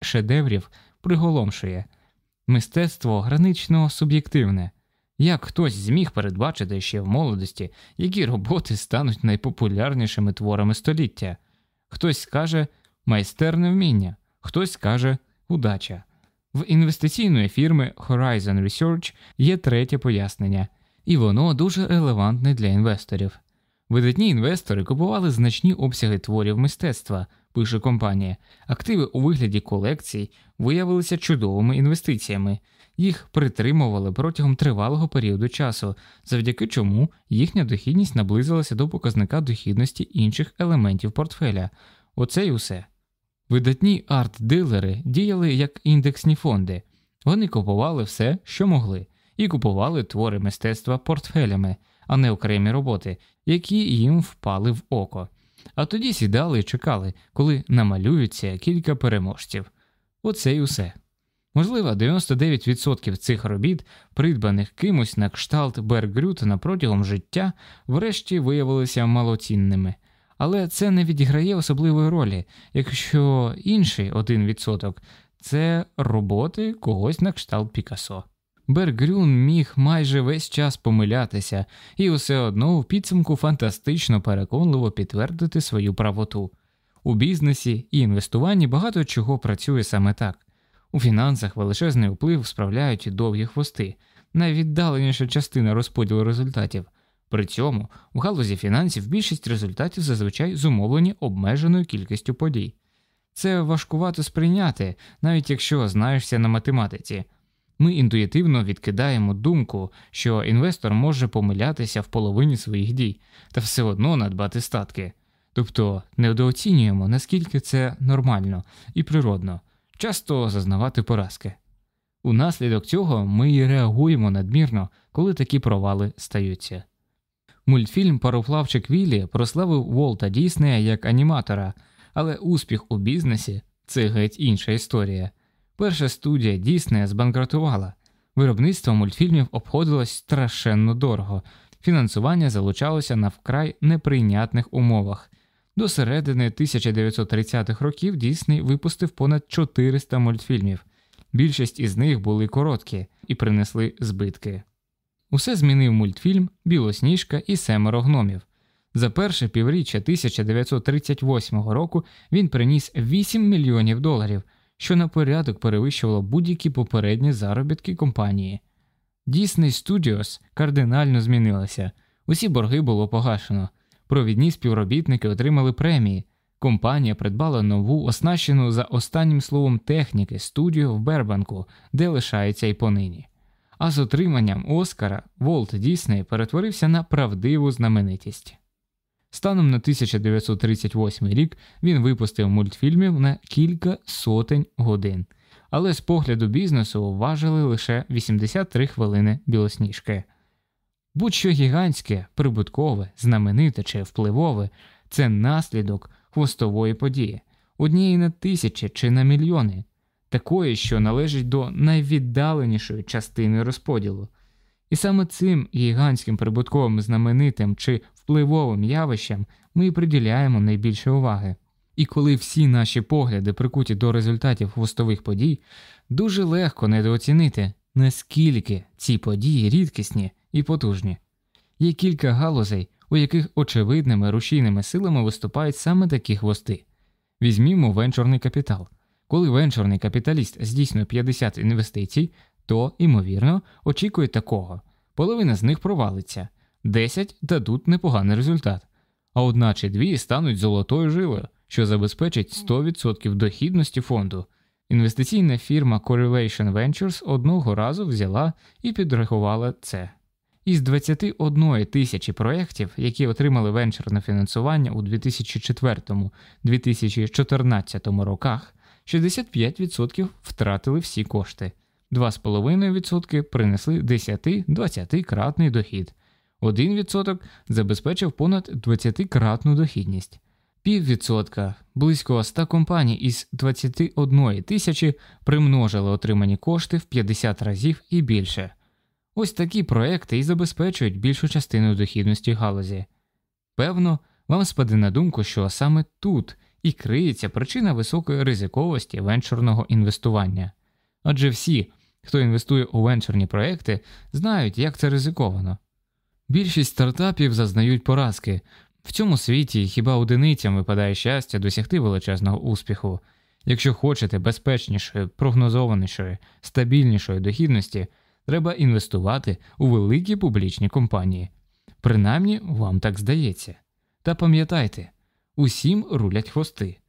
шедеврів приголомшує мистецтво гранично суб'єктивне. Як хтось зміг передбачити ще в молодості, які роботи стануть найпопулярнішими творами століття? Хтось скаже майстерне вміння, хтось скаже удача. В інвестиційної фірми Horizon Research є третє пояснення, і воно дуже релевантне для інвесторів. Видатні інвестори купували значні обсяги творів мистецтва, пише компанія. Активи у вигляді колекцій виявилися чудовими інвестиціями, їх притримували протягом тривалого періоду часу, завдяки чому їхня дохідність наблизилася до показника дохідності інших елементів портфеля. Оце й усе. Видатні арт-дилери діяли як індексні фонди, вони купували все, що могли, і купували твори мистецтва портфелями, а не окремі роботи, які їм впали в око. А тоді сідали і чекали, коли намалюються кілька переможців. Оце й усе. Можливо, 99% цих робіт, придбаних кимось на кшталт Бергрютена протягом життя, врешті виявилися малоцінними. Але це не відіграє особливої ролі, якщо інший 1% – це роботи когось на кшталт Пікасо. Бергрюн міг майже весь час помилятися і усе одно в підсумку фантастично переконливо підтвердити свою правоту. У бізнесі і інвестуванні багато чого працює саме так. У фінансах величезний вплив справляють довгі хвости, найвіддаленіша частина розподілу результатів. При цьому в галузі фінансів більшість результатів зазвичай зумовлені обмеженою кількістю подій. Це важкувато сприйняти, навіть якщо знаєшся на математиці. Ми інтуїтивно відкидаємо думку, що інвестор може помилятися в половині своїх дій та все одно надбати статки, тобто недооцінюємо, наскільки це нормально і природно, часто зазнавати поразки. Унаслідок цього ми й реагуємо надмірно, коли такі провали стаються. Мультфільм Пароплавчик Віллі прославив Волта Діснея як аніматора, але успіх у бізнесі це геть інша історія. Перша студія Діснея збанкрутувала, виробництво мультфільмів обходилось страшенно дорого, фінансування залучалося на вкрай неприйнятних умовах. До середини 1930-х років Дісней випустив понад 400 мультфільмів. Більшість із них були короткі і принесли збитки. Усе змінив мультфільм Білосніжка і семеро гномів. За перше півріччя 1938 року він приніс 8 мільйонів доларів, що на порядок перевищувало будь-які попередні заробітки компанії. Disney Studios кардинально змінилася, усі борги було погашено, провідні співробітники отримали премії. Компанія придбала нову, оснащену за останнім словом техніки студію в Бербанку, де лишається й понині. А з отриманням Оскара Волт Дісней перетворився на правдиву знаменитість. Станом на 1938 рік він випустив мультфільмів на кілька сотень годин, але з погляду бізнесу важили лише 83 хвилини білосніжки. Будь-що гігантське, прибуткове, знамените чи впливове це наслідок хвостової події, однієї на тисячі чи на мільйони, такої, що належить до найвіддаленішої частини розподілу. І саме цим гігантським прибутковим знаменитим чи впливовим явищам ми і приділяємо найбільше уваги. І коли всі наші погляди прикуті до результатів хвостових подій, дуже легко недооцінити, наскільки ці події рідкісні і потужні. Є кілька галузей, у яких очевидними рушійними силами виступають саме такі хвости. Візьмімо венчурний капітал. Коли венчурний капіталіст здійснює 50 інвестицій, то, ймовірно, очікує такого. Половина з них провалиться, 10 дадуть непоганий результат, а одна чи дві стануть золотою жилою, що забезпечить 100% дохідності фонду. Інвестиційна фірма Correlation Ventures одного разу взяла і підрахувала це. Із 21 тисячі проєктів, які отримали венчурне фінансування у 2004-2014 роках, 65% втратили всі кошти, 2,5% принесли 10-20 кратний дохід, 1% забезпечив понад 20-кратну дохідність, піввідсотка близько 100 компаній із 21 тисячі примножили отримані кошти в 50 разів і більше. Ось такі проекти і забезпечують більшу частину дохідності галузі. Певно, вам спаде на думку, що саме тут і криється причина високої ризиковості венчурного інвестування. Адже всі, хто інвестує у венчурні проекти, знають, як це ризиковано. Більшість стартапів зазнають поразки. В цьому світі хіба одиницям випадає щастя досягти величезного успіху. Якщо хочете безпечнішої, прогнозованішої, стабільнішої дохідності, треба інвестувати у великі публічні компанії. Принаймні вам так здається. Та пам'ятайте, усім рулять хвости.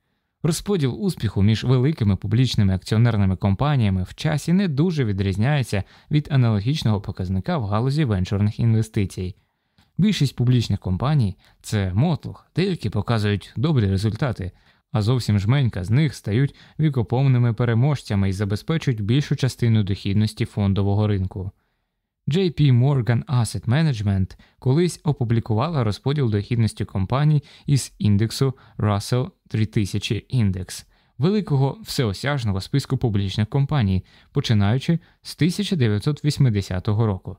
Розподіл успіху між великими публічними акціонерними компаніями в часі не дуже відрізняється від аналогічного показника в галузі венчурних інвестицій. Більшість публічних компаній це мотлох, деякі показують добрі результати, а зовсім жменька з них стають вікоповними переможцями і забезпечують більшу частину дохідності фондового ринку. JP Morgan Asset Management колись опублікувала розподіл дохідності компаній із індексу Russell 3000 Index, великого всеосяжного списку публічних компаній, починаючи з 1980 року.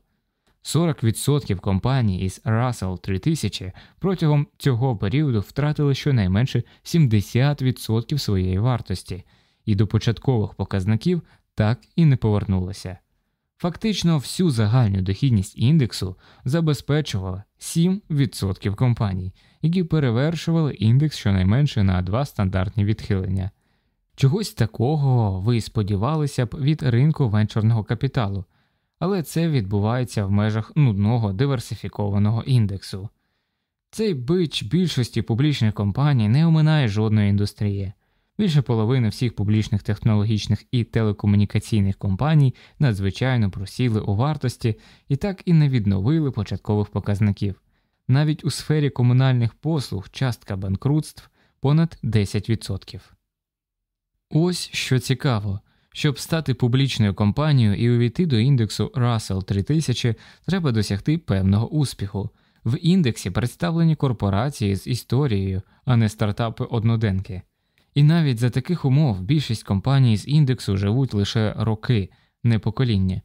40% компаній із Russell 3000 протягом цього періоду втратили щонайменше 70% своєї вартості, і до початкових показників так і не повернулися. Фактично всю загальну дохідність індексу забезпечувало 7% компаній, які перевершували індекс щонайменше на два стандартні відхилення. Чогось такого ви сподівалися б від ринку венчурного капіталу, але це відбувається в межах нудного диверсифікованого індексу. Цей бич більшості публічних компаній не оминає жодної індустрії. Більше половини всіх публічних технологічних і телекомунікаційних компаній надзвичайно просіли у вартості і так і не відновили початкових показників. Навіть у сфері комунальних послуг частка банкрутств понад 10%. Ось що цікаво. Щоб стати публічною компанією і увійти до індексу Russell 3000, треба досягти певного успіху. В індексі представлені корпорації з історією, а не стартапи одноденки. І навіть за таких умов більшість компаній з індексу живуть лише роки, не покоління.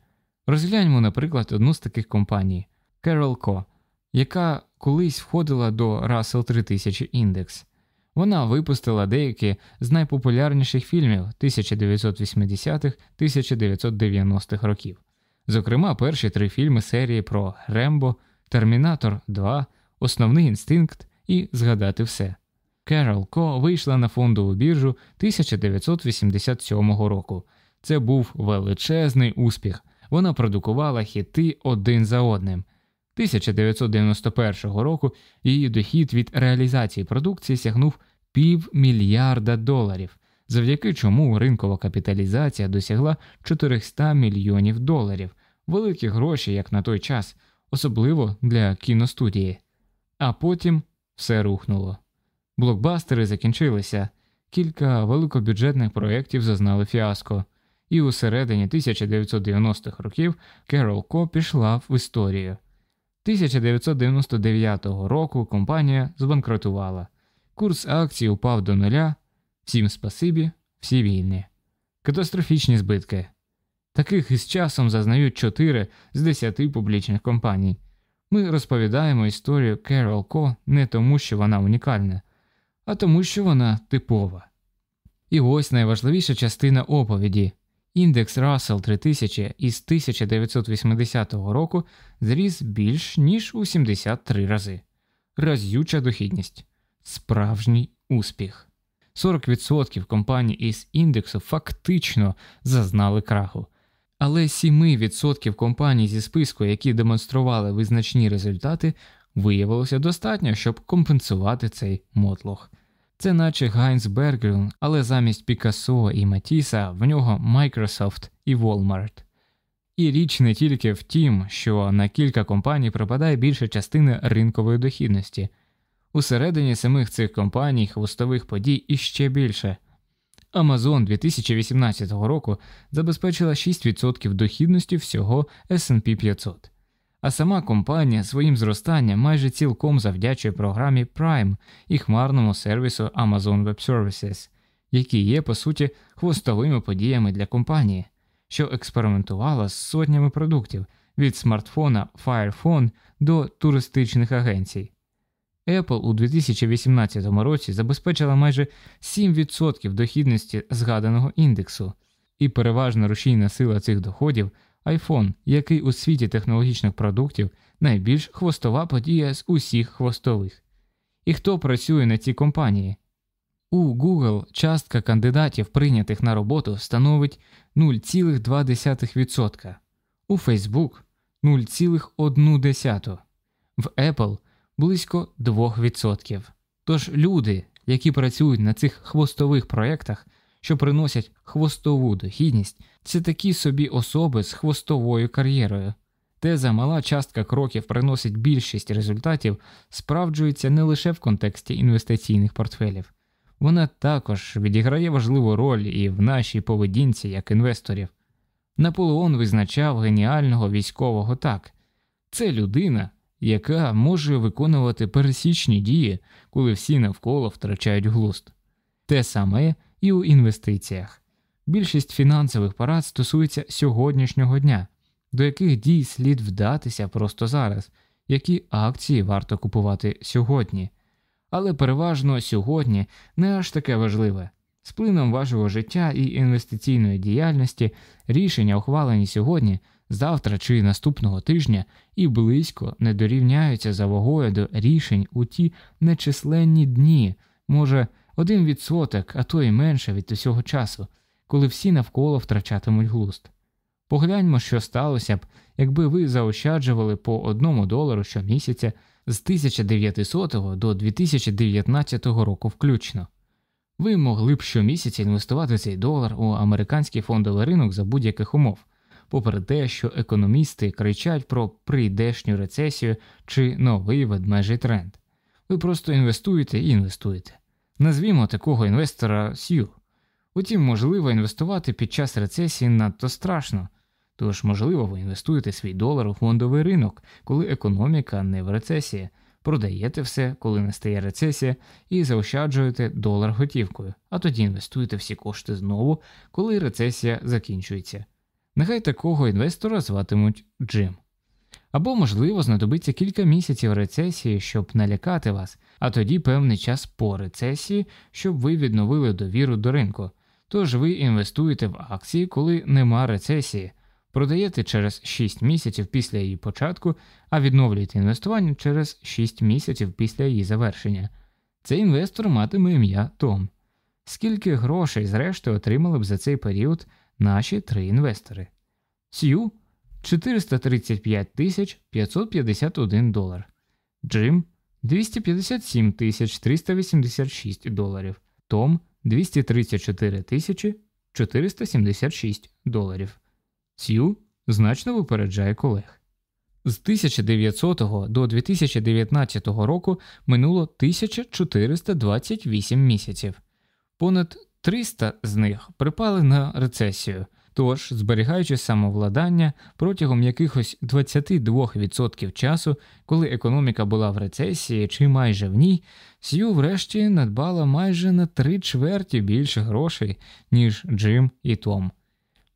Розгляньмо, наприклад, одну з таких компаній Carol Co., яка колись входила до Russell 3000 індекс. Вона випустила деякі з найпопулярніших фільмів 1980-1990-х років, зокрема, перші три фільми серії про Рембо, Термінатор 2, Основний інстинкт і Згадати все. Carol Co. вийшла на фондову біржу 1987 року. Це був величезний успіх. Вона продукувала хіти один за одним. 1991 року її дохід від реалізації продукції сягнув півмільярда доларів, завдяки чому ринкова капіталізація досягла 400 мільйонів доларів, великі гроші, як на той час, особливо для кіностудії. А потім все рухнуло. Блокбастери закінчилися, кілька великобюджетних проєктів зазнали фіаско, і у середині 1990-х років Carol Co. пішла в історію. 1999 року компанія збанкрутувала, курс акцій упав до нуля, всім спасибі, всі вільні, катастрофічні збитки. Таких із часом зазнають 4 з 10 публічних компаній. Ми розповідаємо історію Carol Co. не тому, що вона унікальна а тому, що вона типова. І ось найважливіша частина оповіді. Індекс Russell 3000 із 1980 року зріс більш ніж у 73 рази. Разюча дохідність, справжній успіх. 40% компаній із індексу фактично зазнали краху, але 7% компаній зі списку, які демонстрували визначні результати, виявилося достатньо, щоб компенсувати цей мотлох. Це наче Гайнс Бергрюн, але замість Пікассо і Матіса в нього Microsoft і Walmart. І річ не тільки в тім, що на кілька компаній пропадає більша частина ринкової дохідності. Усередині самих цих компаній хвостових подій іще більше. Amazon 2018 року забезпечила 6% дохідності всього SP 500 а сама компанія своїм зростанням майже цілком завдячує програмі Prime і хмарному сервісу Amazon Web Services, які є, по суті, хвостовими подіями для компанії, що експериментувала з сотнями продуктів від смартфона Fire Phone до туристичних агенцій. Apple у 2018 році забезпечила майже 7% дохідності згаданого індексу, і переважна рушійна сила цих доходів iPhone, який у світі технологічних продуктів найбільш хвостова подія з усіх хвостових. І хто працює на цій компанії? У Google частка кандидатів, прийнятих на роботу, становить 0,2%, у Facebook 0,1%, в Apple близько 2%. Тож люди, які працюють на цих хвостових проєктах, що приносять хвостову дохідність, це такі собі особи з хвостовою кар'єрою. Теза мала частка кроків приносить більшість результатів, справджується не лише в контексті інвестиційних портфелів. Вона також відіграє важливу роль і в нашій поведінці як інвесторів. Наполеон визначав геніального військового так це людина, яка може виконувати пересічні дії, коли всі навколо втрачають глузд. Те саме і у інвестиціях. Більшість фінансових порад стосується сьогоднішнього дня, до яких дій слід вдатися просто зараз, які акції варто купувати сьогодні. Але переважно сьогодні не аж таке важливе. З плином вашого життя і інвестиційної діяльності рішення, ухвалені сьогодні, завтра чи наступного тижня, і близько не дорівняються за вагою до рішень у ті нечисленні дні, може, один відсоток, а то й менше від усього часу, коли всі навколо втрачатимуть глузд. Погляньмо, що сталося б, якби ви заощаджували по одному долару щомісяця з 1900 до 2019 року включно. Ви могли б щомісяця інвестувати цей долар у американський фондовий ринок за будь-яких умов, попри те, що економісти кричать про прийдешню рецесію чи новий ведмежий тренд. Ви просто інвестуєте і інвестуєте. Назвімо такого інвестора Сью. Утім, можливо, інвестувати під час рецесії надто страшно, тож, можливо, ви інвестуєте свій долар у фондовий ринок, коли економіка не в рецесії, продаєте все, коли настає рецесія, і заощаджуєте долар готівкою, а тоді інвестуєте всі кошти знову, коли рецесія закінчується. Нехай такого інвестора зватимуть Джим. Або, можливо, знадобиться кілька місяців рецесії, щоб налякати вас, а тоді певний час по рецесії, щоб ви відновили довіру до ринку. Тож ви інвестуєте в акції, коли нема рецесії, продаєте через 6 місяців після її початку, а відновлюєте інвестування через 6 місяців після її завершення. Цей інвестор матиме ім'я Том. Скільки грошей, зрештою, отримали б за цей період наші три інвестори? Сью 435 551 долар, Джим 257 386 доларів, Том 234 тисячі 476 доларів. Сью значно випереджає колег. З 1900 до 2019 року минуло 1428 місяців, понад 300 з них припали на рецесію. Тож, зберігаючи самовладання протягом якихось 22% часу, коли економіка була в рецесії чи майже в ній, Сью врешті надбала майже на три чверті більше грошей, ніж Джим і Том.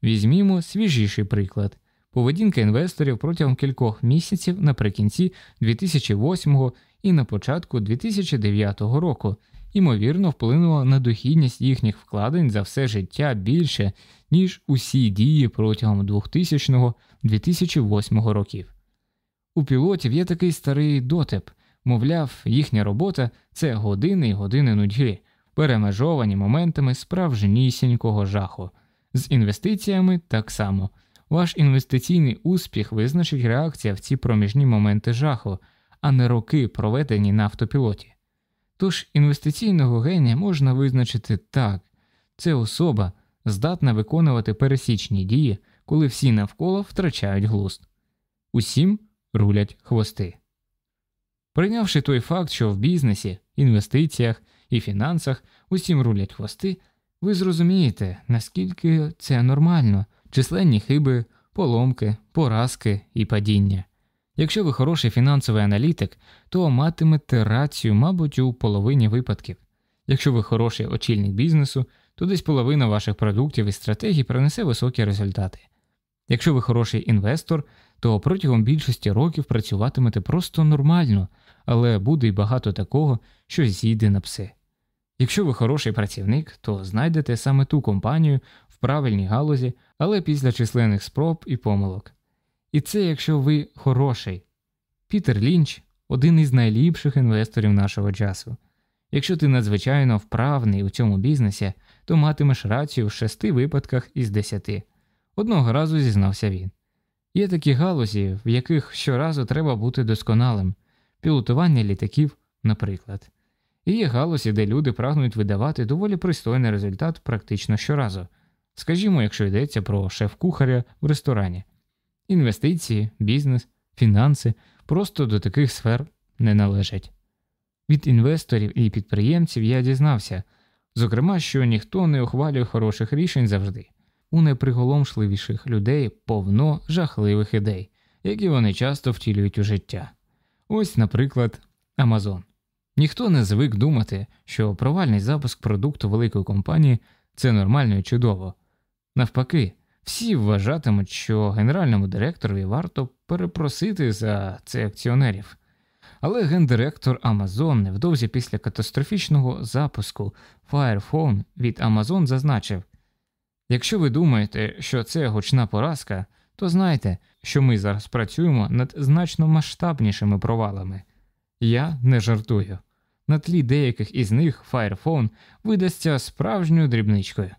Візьмімо свіжіший приклад. Поведінка інвесторів протягом кількох місяців наприкінці 2008 і на початку 2009 року, ймовірно, вплинула на дохідність їхніх вкладень за все життя більше, ніж усі дії протягом 2000-2008 років. У пілотів є такий старий дотеп, мовляв, їхня робота це години й години нудьги, перемежовані моментами справжнісінького жаху. З інвестиціями так само. Ваш інвестиційний успіх визначить реакція в ці проміжні моменти жаху, а не роки, проведені на автопілоті. Тож інвестиційного генія можна визначити так це особа, здатна виконувати пересічні дії, коли всі навколо втрачають глузд. Усім рулять хвости. Прийнявши той факт, що в бізнесі, інвестиціях і фінансах усім рулять хвости, ви зрозумієте, наскільки це нормально, численні хиби, поломки, поразки і падіння. Якщо ви хороший фінансовий аналітик, то матимете рацію, мабуть, у половині випадків. Якщо ви хороший очільник бізнесу, то десь половина ваших продуктів і стратегій принесе високі результати. Якщо ви хороший інвестор, то протягом більшості років працюватимете просто нормально, але буде й багато такого, що зійде на пси. Якщо ви хороший працівник, то знайдете саме ту компанію в правильній галузі, але після численних спроб і помилок. І це якщо ви хороший. Пітер Лінч один із найліпших інвесторів нашого часу. Якщо ти надзвичайно вправний у цьому бізнесі, то матимеш рацію в шести випадках із десяти. Одного разу зізнався він. Є такі галузі, в яких щоразу треба бути досконалим, пілотування літаків, наприклад. І є галузі, де люди прагнуть видавати доволі пристойний результат практично щоразу. Скажімо, якщо йдеться про шеф-кухаря в ресторані. Інвестиції, бізнес, фінанси просто до таких сфер не належать. Від інвесторів і підприємців я дізнався, зокрема, що ніхто не ухвалює хороших рішень завжди. У найприголомшливіших людей повно жахливих ідей, які вони часто втілюють у життя. Ось, наприклад, Amazon. Ніхто не звик думати, що провальний запуск продукту великої компанії це нормально і чудово. Навпаки, всі вважатимуть, що генеральному директорові варто перепросити за це акціонерів. Але гендиректор Amazon невдовзі після катастрофічного запуску Firephone від Amazon зазначив: якщо ви думаєте, що це гучна поразка, то знайте, що ми зараз працюємо над значно масштабнішими провалами. Я не жартую. На тлі деяких із них Firephone видасться справжньою дрібничкою.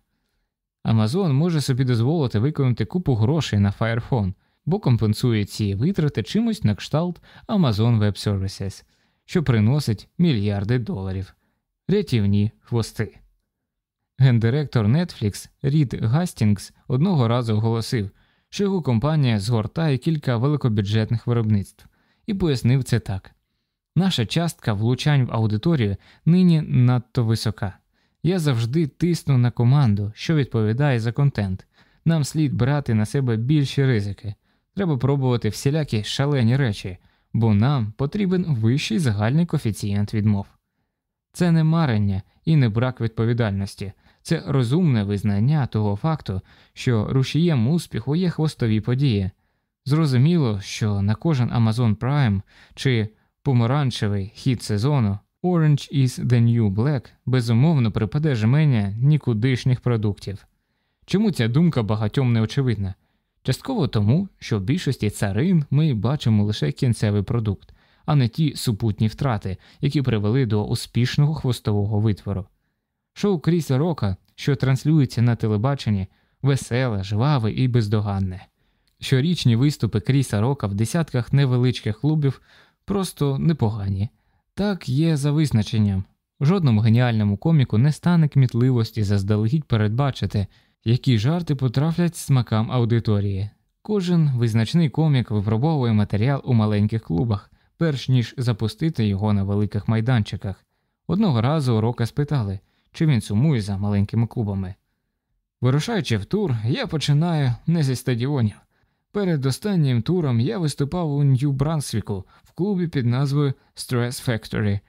Amazon може собі дозволити виконати купу грошей на Firephone, бо компенсує ці витрати чимось на кшталт Amazon Web Services, що приносить мільярди доларів, рятівні хвости. Гендиректор Netflix Рід Гастінгс одного разу оголосив, що його компанія згортає кілька великобюджетних виробництв, і пояснив це так: наша частка влучань в аудиторію нині надто висока. Я завжди тисну на команду, що відповідає за контент. Нам слід брати на себе більші ризики. Треба пробувати всілякі шалені речі, бо нам потрібен вищий загальний коефіцієнт відмов. Це не марення і не брак відповідальності, це розумне визнання того факту, що рушієм успіху є хвостові події. Зрозуміло, що на кожен Amazon Prime чи помаранчевий хід сезону Orange is the New Black безумовно припаде жменя нікудишніх продуктів. Чому ця думка багатьом не очевидна? Частково тому, що в більшості царин ми бачимо лише кінцевий продукт, а не ті супутні втрати, які привели до успішного хвостового витвору. Шоу Кріса Рока, що транслюється на телебаченні, веселе, жваве і бездоганне. Щорічні виступи Кріса Рока в десятках невеличких клубів просто непогані. Так є за визначенням. Жодному геніальному коміку не стане кмітливості заздалегідь передбачити, які жарти потраплять смакам аудиторії. Кожен визначний комік випробовує матеріал у маленьких клубах, перш ніж запустити його на великих майданчиках. Одного разу Рока спитали, чи він сумує за маленькими клубами. Вирушаючи в тур, я починаю не зі стадіонів. Перед останнім туром я виступав у Нью-Брансвіку в клубі під назвою Stress Factory.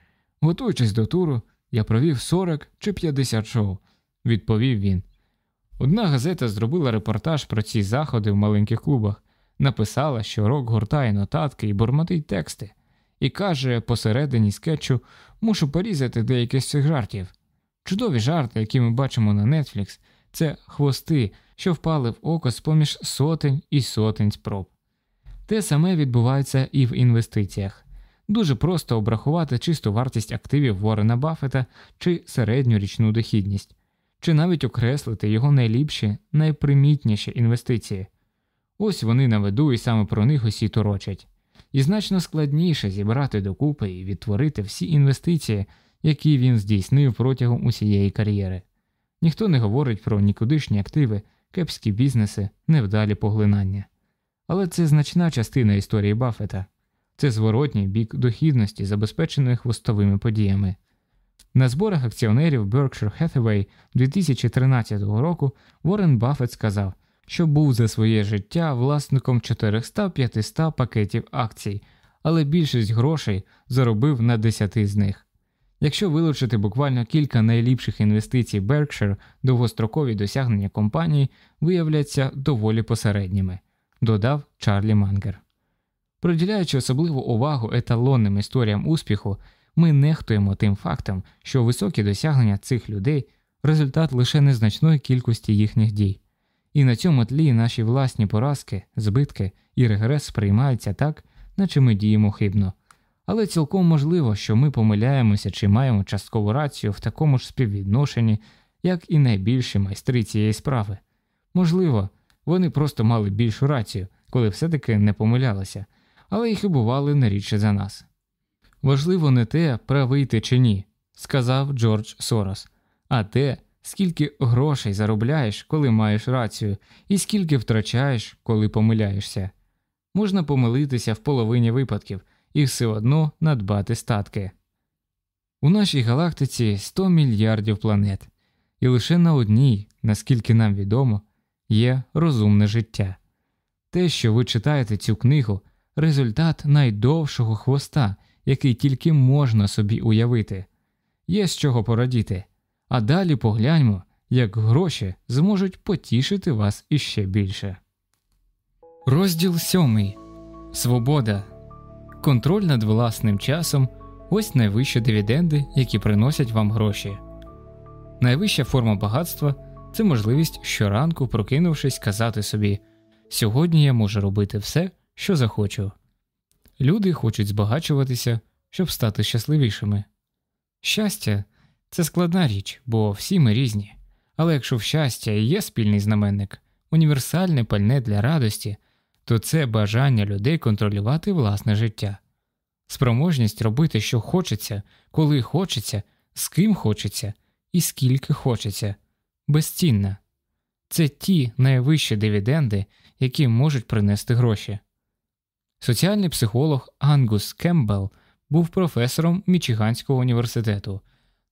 Готуючись до туру, я провів 40 чи 50 шоу, відповів він. Одна газета зробила репортаж про ці заходи в маленьких клубах, написала, що рок гуртає нотатки і бурмотить тексти, і каже посередині скетчу мушу порізати деякі з цих жартів. Чудові жарти, які ми бачимо на Netflix, це хвости, що впали в око з поміж сотень і сотень спроб. Те саме відбувається і в інвестиціях. Дуже просто обрахувати чисту вартість активів Ворена Баффета чи середню річну дохідність, чи навіть окреслити його найліпші, найпримітніші інвестиції. Ось вони на виду і саме про них усі торочать. І значно складніше зібрати докупи і відтворити всі інвестиції, які він здійснив протягом усієї кар'єри. Ніхто не говорить про нікудишні активи, кепські бізнеси, невдалі поглинання. Але це значна частина історії Баффета. це зворотній бік дохідності, забезпеченої хвостовими подіями. На зборах акціонерів Berkshire Hathaway 2013 року Уоррен Баффет сказав, що був за своє життя власником 400-500 пакетів акцій, але більшість грошей заробив на 10 з них. Якщо вилучити буквально кілька найліпших інвестицій Berkshire, довгострокові досягнення компанії виявляться доволі посередніми, додав Чарлі Мангер. Приділяючи особливу увагу еталонним історіям успіху, ми нехтуємо тим фактом, що високі досягнення цих людей результат лише незначної кількості їхніх дій, і на цьому тлі наші власні поразки, збитки і регрес сприймаються так, наче ми діємо хибно. Але цілком можливо, що ми помиляємося чи маємо часткову рацію в такому ж співвідношенні, як і найбільші майстри цієї справи. Можливо, вони просто мали більшу рацію, коли все-таки не помилялися, але їх і бували не рідше за нас. Важливо не те, правий ти чи ні, сказав Джордж Сорос, а те, скільки грошей заробляєш, коли маєш рацію, і скільки втрачаєш, коли помиляєшся. Можна помилитися в половині випадків і все одно надбати статки. У нашій галактиці 100 мільярдів планет, і лише на одній, наскільки нам відомо, є розумне життя. Те, що ви читаєте цю книгу, результат найдовшого хвоста, який тільки можна собі уявити, є з чого порадіти, а далі погляньмо, як гроші зможуть потішити вас іще більше. Розділ сьомий Свобода. Контроль над власним часом ось найвищі дивіденди, які приносять вам гроші. Найвища форма багатства це можливість щоранку, прокинувшись, казати собі сьогодні я можу робити все, що захочу. Люди хочуть збагачуватися, щоб стати щасливішими. Щастя це складна річ, бо всі ми різні. Але якщо в щастя і є спільний знаменник, універсальне пальне для радості, то це бажання людей контролювати власне життя, спроможність робити, що хочеться, коли хочеться, з ким хочеться і скільки хочеться, безцінна. Це ті найвищі дивіденди, які можуть принести гроші. Соціальний психолог Ангус Кембел був професором Мічиганського університету.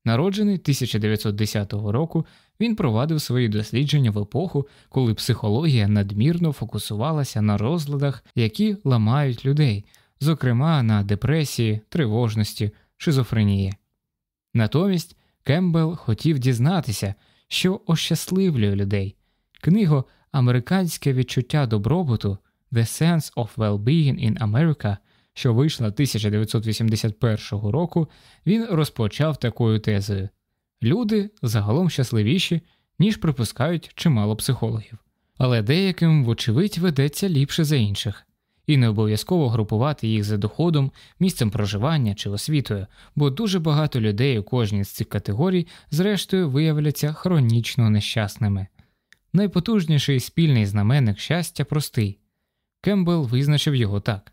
Народжений 1910 року, він провадив свої дослідження в епоху, коли психологія надмірно фокусувалася на розладах, які ламають людей, зокрема на депресії, тривожності, шизофренії. Натомість Кембел хотів дізнатися, що ощасливлює людей. Книгу Американське відчуття добробуту The Sense of Well-Being in America, що вийшла 1981 року, він розпочав такою тезою люди загалом щасливіші, ніж припускають чимало психологів, але деяким, вочевидь, ведеться ліпше за інших, і не обов'язково групувати їх за доходом, місцем проживання чи освітою, бо дуже багато людей у кожній з цих категорій, зрештою, виявляться хронічно нещасними. Найпотужніший спільний знаменник щастя простий. Кембл визначив його так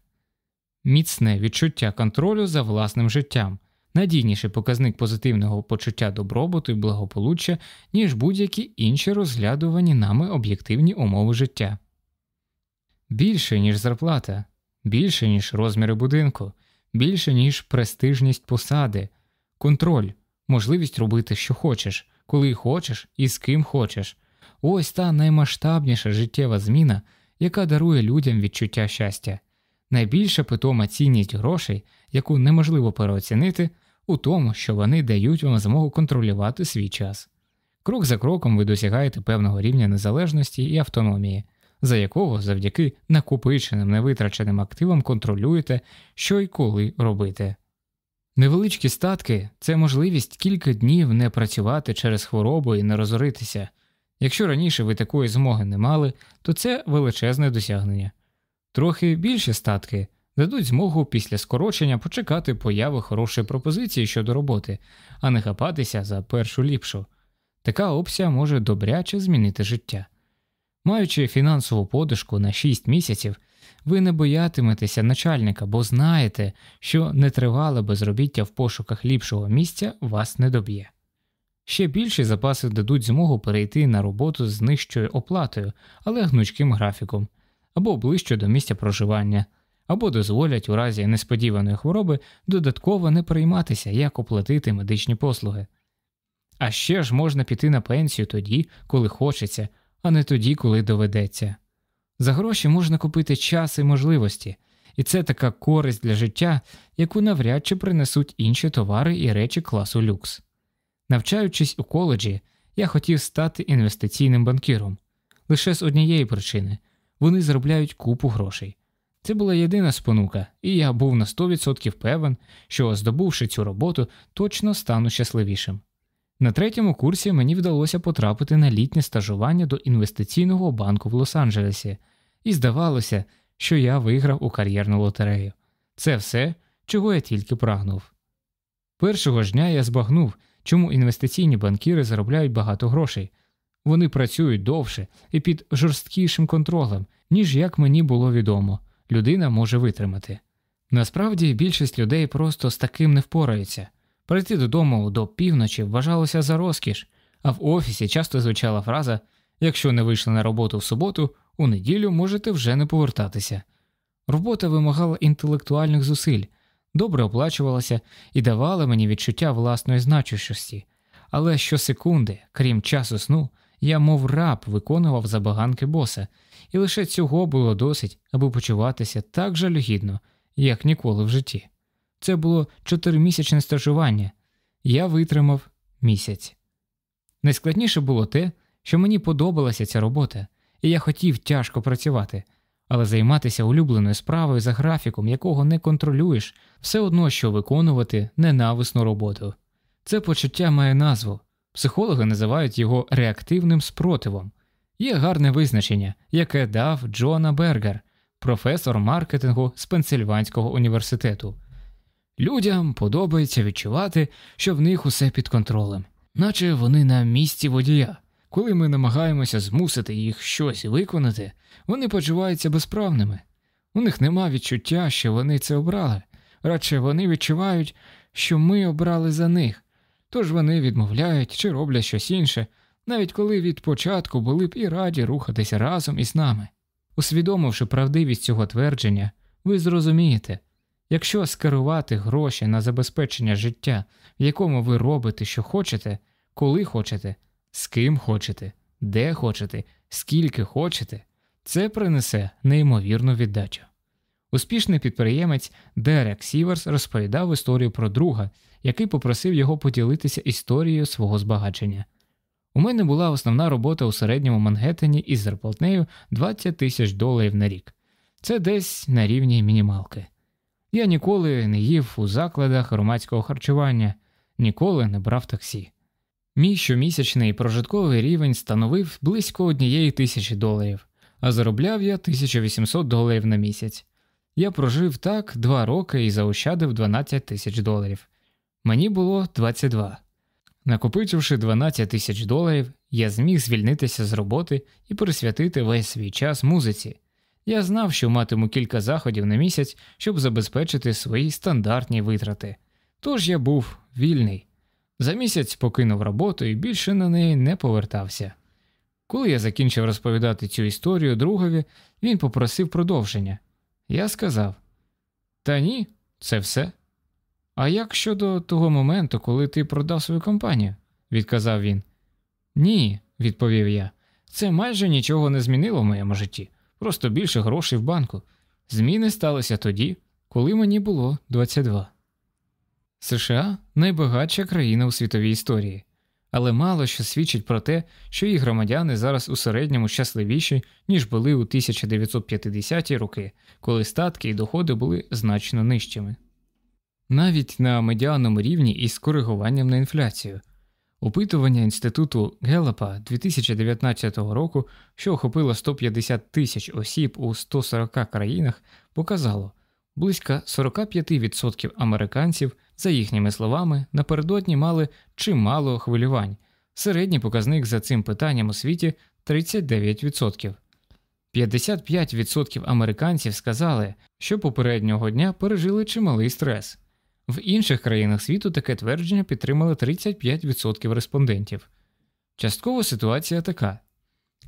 міцне відчуття контролю за власним життям, надійніший показник позитивного почуття добробуту і благополуччя, ніж будь-які інші розглядувані нами об'єктивні умови життя. Більше, ніж зарплата, більше, ніж розміри будинку, більше, ніж престижність посади, контроль, можливість робити, що хочеш, коли хочеш і з ким хочеш. Ось та наймасштабніша життєва зміна, яка дарує людям відчуття щастя. Найбільша питома цінність грошей, яку неможливо переоцінити, у тому, що вони дають вам змогу контролювати свій час. Крок за кроком ви досягаєте певного рівня незалежності і автономії, за якого завдяки накопиченим невитраченим активам контролюєте, що й коли робити. Невеличкі статки це можливість кілька днів не працювати через хворобу і не розоритися. Якщо раніше ви такої змоги не мали, то це величезне досягнення. Трохи більші статки дадуть змогу після скорочення почекати появи хорошої пропозиції щодо роботи, а не хапатися за першу ліпшу. Така опція може добряче змінити життя. Маючи фінансову подушку на 6 місяців, ви не боятиметеся начальника, бо знаєте, що нетривале безробіття в пошуках ліпшого місця вас не доб'є. Ще більші запаси дадуть змогу перейти на роботу з нижчою оплатою, але гнучким графіком, або ближче до місця проживання, або дозволять у разі несподіваної хвороби додатково не прийматися, як оплатити медичні послуги. А ще ж можна піти на пенсію тоді, коли хочеться, а не тоді, коли доведеться. За гроші можна купити час і можливості, і це така користь для життя, яку навряд чи принесуть інші товари і речі класу люкс. Навчаючись у коледжі, я хотів стати інвестиційним банкіром лише з однієї причини вони заробляють купу грошей. Це була єдина спонука, і я був на 100% певен, що, здобувши цю роботу, точно стану щасливішим. На третьому курсі мені вдалося потрапити на літнє стажування до інвестиційного банку в Лос-Анджелесі, і здавалося, що я виграв у кар'єрну лотерею. Це все, чого я тільки прагнув. Першого ж дня я збагнув, чому інвестиційні банкіри заробляють багато грошей. Вони працюють довше і під жорсткішим контролем, ніж як мені було відомо, людина може витримати. Насправді більшість людей просто з таким не впораються. Прийти додому до півночі вважалося за розкіш, а в офісі часто звучала фраза якщо не вийшли на роботу в суботу, у неділю можете вже не повертатися. Робота вимагала інтелектуальних зусиль, добре оплачувалася і давала мені відчуття власної значущості, але щосекунди, крім часу сну, я, мов раб, виконував забаганки боса, і лише цього було досить, аби почуватися так жалюгідно, як ніколи в житті. Це було чотиримісячне стажування, я витримав місяць. Найскладніше було те, що мені подобалася ця робота, і я хотів тяжко працювати, але займатися улюбленою справою за графіком, якого не контролюєш, все одно що виконувати ненависну роботу. Це почуття має назву. Психологи називають його реактивним спротивом. Є гарне визначення, яке дав Джона Бергер, професор маркетингу з Пенсильванського університету. Людям подобається відчувати, що в них усе під контролем, наче вони на місці водія. Коли ми намагаємося змусити їх щось виконати, вони почуваються безправними. У них нема відчуття, що вони це обрали, радше вони відчувають, що ми обрали за них, тож вони відмовляють чи роблять щось інше, навіть коли від початку були б і раді рухатися разом із нами. Усвідомивши правдивість цього твердження, ви зрозумієте, якщо скерувати гроші на забезпечення життя, в якому ви робите, що хочете, коли хочете, з ким хочете, де хочете, скільки хочете, це принесе неймовірну віддачу. Успішний підприємець Дерек Сіверс розповідав історію про друга, який попросив його поділитися історією свого збагачення. У мене була основна робота у середньому Мангеттені із зарплатнею 20 тисяч доларів на рік. Це десь на рівні мінімалки. Я ніколи не їв у закладах громадського харчування, ніколи не брав таксі. Мій щомісячний прожитковий рівень становив близько однієї тисячі доларів, а заробляв я 1800 доларів на місяць. Я прожив так два роки і заощадив 12 тисяч доларів. Мені було 22. Накопичивши 12 тисяч доларів, я зміг звільнитися з роботи і присвятити весь свій час музиці. Я знав, що матиму кілька заходів на місяць, щоб забезпечити свої стандартні витрати. Тож я був вільний. За місяць покинув роботу і більше на неї не повертався. Коли я закінчив розповідати цю історію другові, він попросив продовження. Я сказав: Та ні, це все. А як щодо того моменту, коли ти продав свою компанію? відказав він. Ні, відповів я. Це майже нічого не змінило в моєму житті, просто більше грошей в банку. Зміни сталися тоді, коли мені було 22. США найбагатша країна у світовій історії, але мало що свідчить про те, що їх громадяни зараз у середньому щасливіші, ніж були у 1950-ті роки, коли статки і доходи були значно нижчими. Навіть на медіанному рівні із коригуванням на інфляцію. Опитування інституту Гелапа 2019 року, що охопило 150 тисяч осіб у 140 країнах, показало, близько 45% американців, за їхніми словами, напередодні мали чимало хвилювань. Середній показник за цим питанням у світі 39%. 55% американців сказали, що попереднього дня пережили чималий стрес. В інших країнах світу таке твердження підтримали 35% респондентів. Частково ситуація така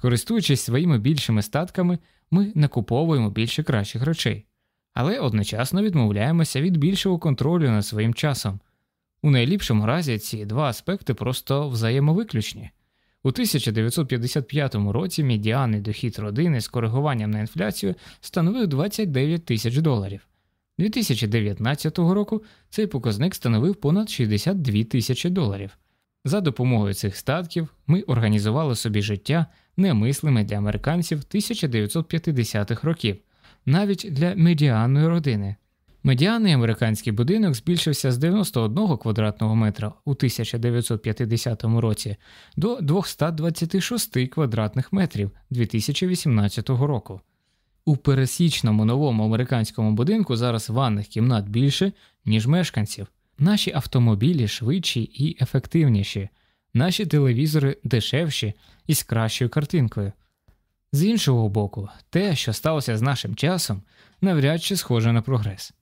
користуючись своїми більшими статками, ми накуповуємо більше кращих речей, але одночасно відмовляємося від більшого контролю над своїм часом. У найліпшому разі ці два аспекти просто взаємовиключні. У 1955 році медіанний дохід родини з коригуванням на інфляцію становив 29 тисяч доларів. 2019 року цей показник становив понад 62 тисячі доларів. За допомогою цих статків ми організували собі життя немислими для американців 1950-х років, навіть для медіанної родини. Медіанний американський будинок збільшився з 91 квадратного метра у 1950 році до 226 квадратних метрів 2018 року. У пересічному новому американському будинку зараз ванних кімнат більше, ніж мешканців. Наші автомобілі швидші і ефективніші, наші телевізори дешевші і з кращою картинкою. З іншого боку, те, що сталося з нашим часом, навряд чи схоже на прогрес.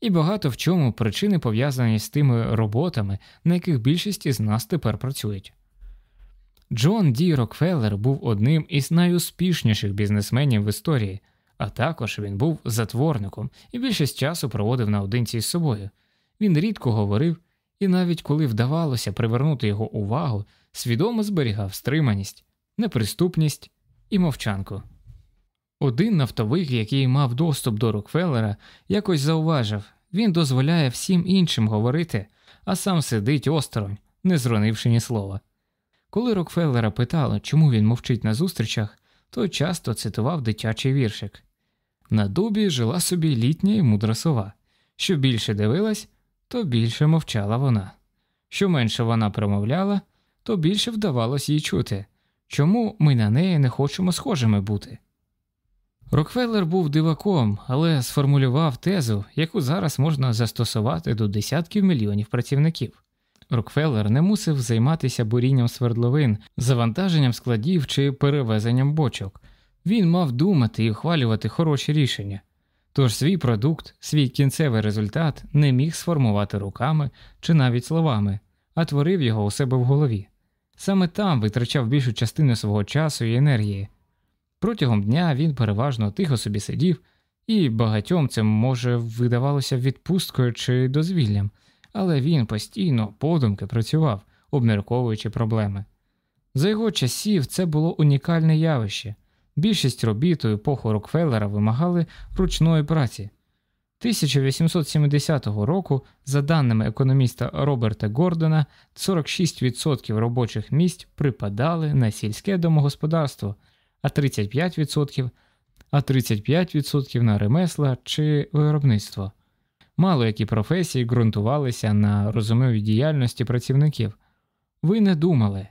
І багато в чому причини пов'язані з тими роботами, на яких більшість із нас тепер працюють. Джон Ді Рокфеллер був одним із найуспішніших бізнесменів в історії, а також він був затворником і більшість часу проводив наодинці з собою. Він рідко говорив, і навіть коли вдавалося привернути його увагу, свідомо зберігав стриманість, неприступність і мовчанку. Один нафтовик, який мав доступ до Рокфеллера, якось зауважив він дозволяє всім іншим говорити, а сам сидить осторонь, не зронивши ні слова. Коли Рокфеллера питали, чому він мовчить на зустрічах, то часто цитував дитячий віршик На дубі жила собі літня і мудра сова. Що більше дивилась, то більше мовчала вона. Що менше вона промовляла, то більше вдавалось їй чути, чому ми на неї не хочемо схожими бути. Рокфеллер був диваком, але сформулював тезу, яку зараз можна застосувати до десятків мільйонів працівників. Рокфеллер не мусив займатися бурінням свердловин, завантаженням складів чи перевезенням бочок. Він мав думати і ухвалювати хороші рішення. Тож свій продукт, свій кінцевий результат не міг сформувати руками чи навіть словами, а творив його у себе в голові. Саме там витрачав більшу частину свого часу і енергії. Протягом дня він переважно тихо собі сидів, і багатьом це, може, видавалося відпусткою чи дозвіллям, але він постійно подумки працював, обмірковуючи проблеми. За його часів це було унікальне явище. Більшість робіт у епоху Рокфеллера вимагали ручної праці. 1870 року, за даними економіста Роберта Гордона, 46% робочих місць припадали на сільське домогосподарство, а 35%, а 35% на ремесла чи виробництво. Мало які професії ґрунтувалися на розумовій діяльності працівників. Ви не думали,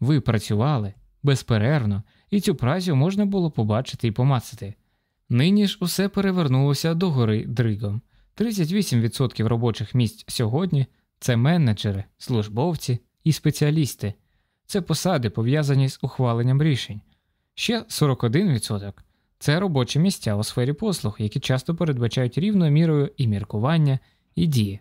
ви працювали безперервно і цю працю можна було побачити і помацати. Нині ж усе перевернулося до гори дригом. 38% робочих місць сьогодні це менеджери, службовці і спеціалісти, це посади пов'язані з ухваленням рішень. Ще 41% це робочі місця у сфері послуг, які часто передбачають рівною мірою і міркування, і дії.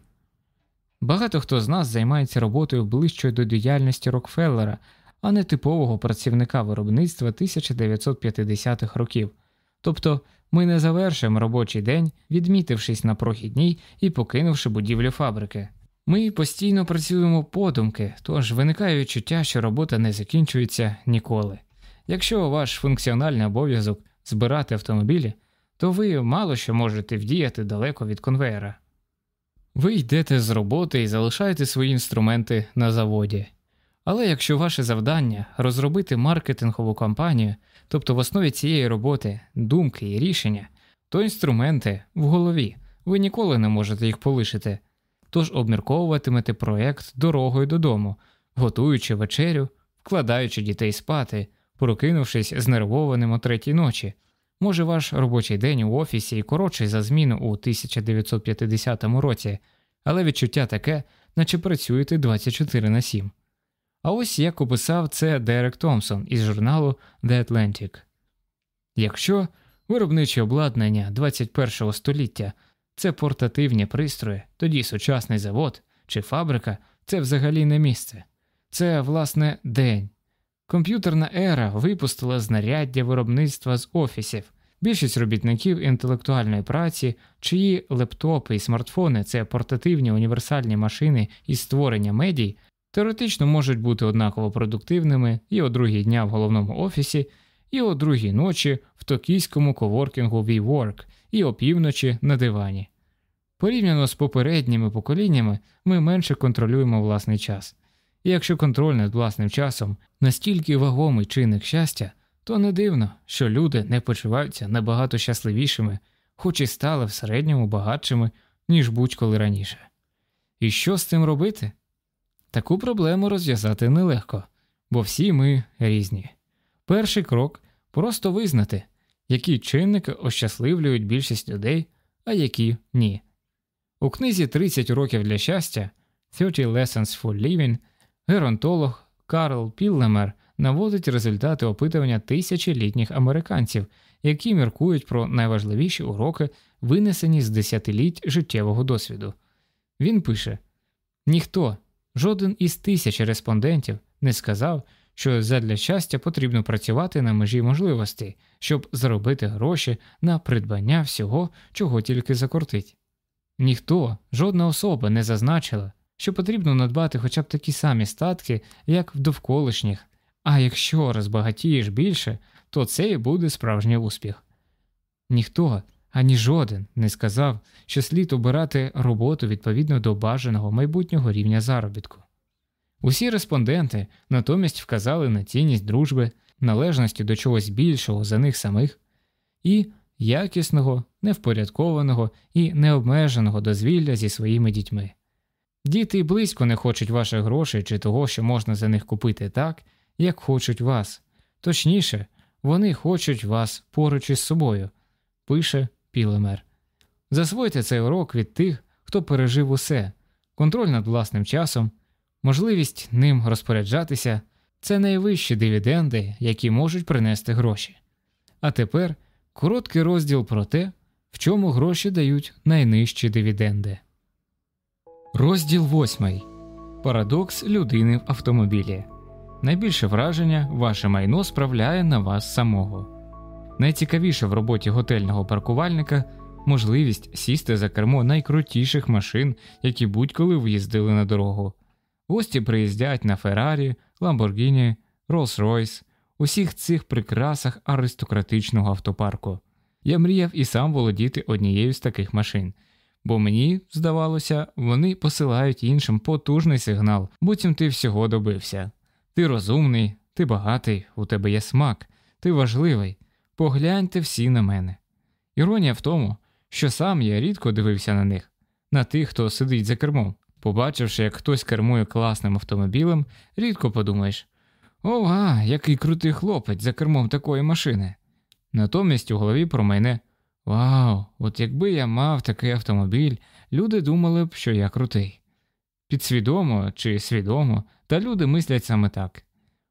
Багато хто з нас займається роботою ближчою до діяльності Рокфеллера а не типового працівника виробництва 1950-х років. Тобто ми не завершимо робочий день, відмітившись на прохідній і покинувши будівлю фабрики. Ми постійно працюємо подумки, тож виникає відчуття, що робота не закінчується ніколи. Якщо ваш функціональний обов'язок збирати автомобілі, то ви мало що можете вдіяти далеко від конвейера. Ви йдете з роботи і залишаєте свої інструменти на заводі. Але якщо ваше завдання розробити маркетингову кампанію, тобто в основі цієї роботи думки і рішення, то інструменти в голові, ви ніколи не можете їх полишити, тож обмірковуватимете проєкт дорогою додому, готуючи вечерю, вкладаючи дітей спати, прокинувшись знервованим о третій ночі. Може, ваш робочий день у офісі і коротший за зміну у 1950 році, але відчуття таке, наче працюєте 24 на 7. А ось як описав це Дерек Томпсон із журналу The Atlantic. Якщо виробниче обладнання 21 століття це портативні пристрої, тоді сучасний завод чи фабрика це взагалі не місце, це, власне, день. Комп'ютерна ера випустила знаряддя виробництва з офісів. Більшість робітників інтелектуальної праці, чиї лептопи і смартфони це портативні універсальні машини із створення медій теоретично можуть бути однаково продуктивними і о другій дня в головному офісі, і о другій ночі в токійському коворкінгу WeWork, і о півночі на дивані. Порівняно з попередніми поколіннями, ми менше контролюємо власний час, і якщо контроль над власним часом настільки вагомий чинник щастя, то не дивно, що люди не почуваються набагато щасливішими, хоч і стали в середньому багатшими, ніж будь-коли раніше. І що з цим робити? Таку проблему розв'язати нелегко, бо всі ми різні. Перший крок просто визнати, які чинники ощасливлюють більшість людей, а які ні. У книзі «30 років для щастя 30 Lessons for Living геронтолог Карл Піллемер наводить результати опитування тисячі літніх американців, які міркують про найважливіші уроки, винесені з десятиліть життєвого досвіду. Він пише: ніхто, жоден із тисяч респондентів не сказав, що задля щастя потрібно працювати на межі можливостей, щоб заробити гроші на придбання всього, чого тільки закортить. Ніхто, жодна особа не зазначила, що потрібно надбати хоча б такі самі статки, як в довколишніх, а якщо розбагатієш більше, то це і буде справжній успіх. Ніхто ані жоден не сказав, що слід обирати роботу відповідно до бажаного майбутнього рівня заробітку. Усі респонденти натомість вказали на цінність дружби, належності до чогось більшого за них самих і якісного, невпорядкованого і необмеженого дозвілля зі своїми дітьми. Діти близько не хочуть ваших грошей чи того, що можна за них купити так, як хочуть вас, точніше, вони хочуть вас поруч із собою, пише Пілемер. Засвойте цей урок від тих, хто пережив усе, контроль над власним часом, можливість ним розпоряджатися це найвищі дивіденди, які можуть принести гроші. А тепер короткий розділ про те, в чому гроші дають найнижчі дивіденди. Розділ 8. Парадокс людини в автомобілі. Найбільше враження ваше майно справляє на вас самого. Найцікавіше в роботі готельного паркувальника можливість сісти за кермо найкрутіших машин, які будь-коли виїздили на дорогу. Гості приїздять на Феррарі, Ламборгіні, Роллс-Ройс, усіх цих прикрасах аристократичного автопарку. Я мріяв і сам володіти однією з таких машин, бо мені, здавалося, вони посилають іншим потужний сигнал, буцім ти всього добився. Ти розумний, ти багатий, у тебе є смак, ти важливий. Погляньте всі на мене. Іронія в тому, що сам я рідко дивився на них, на тих, хто сидить за кермом. Побачивши, як хтось кермує класним автомобілем, рідко подумаєш ова, який крутий хлопець за кермом такої машини. Натомість у голові про мене Вау, от якби я мав такий автомобіль, люди думали б, що я крутий. Підсвідомо чи свідомо, та люди мислять саме так.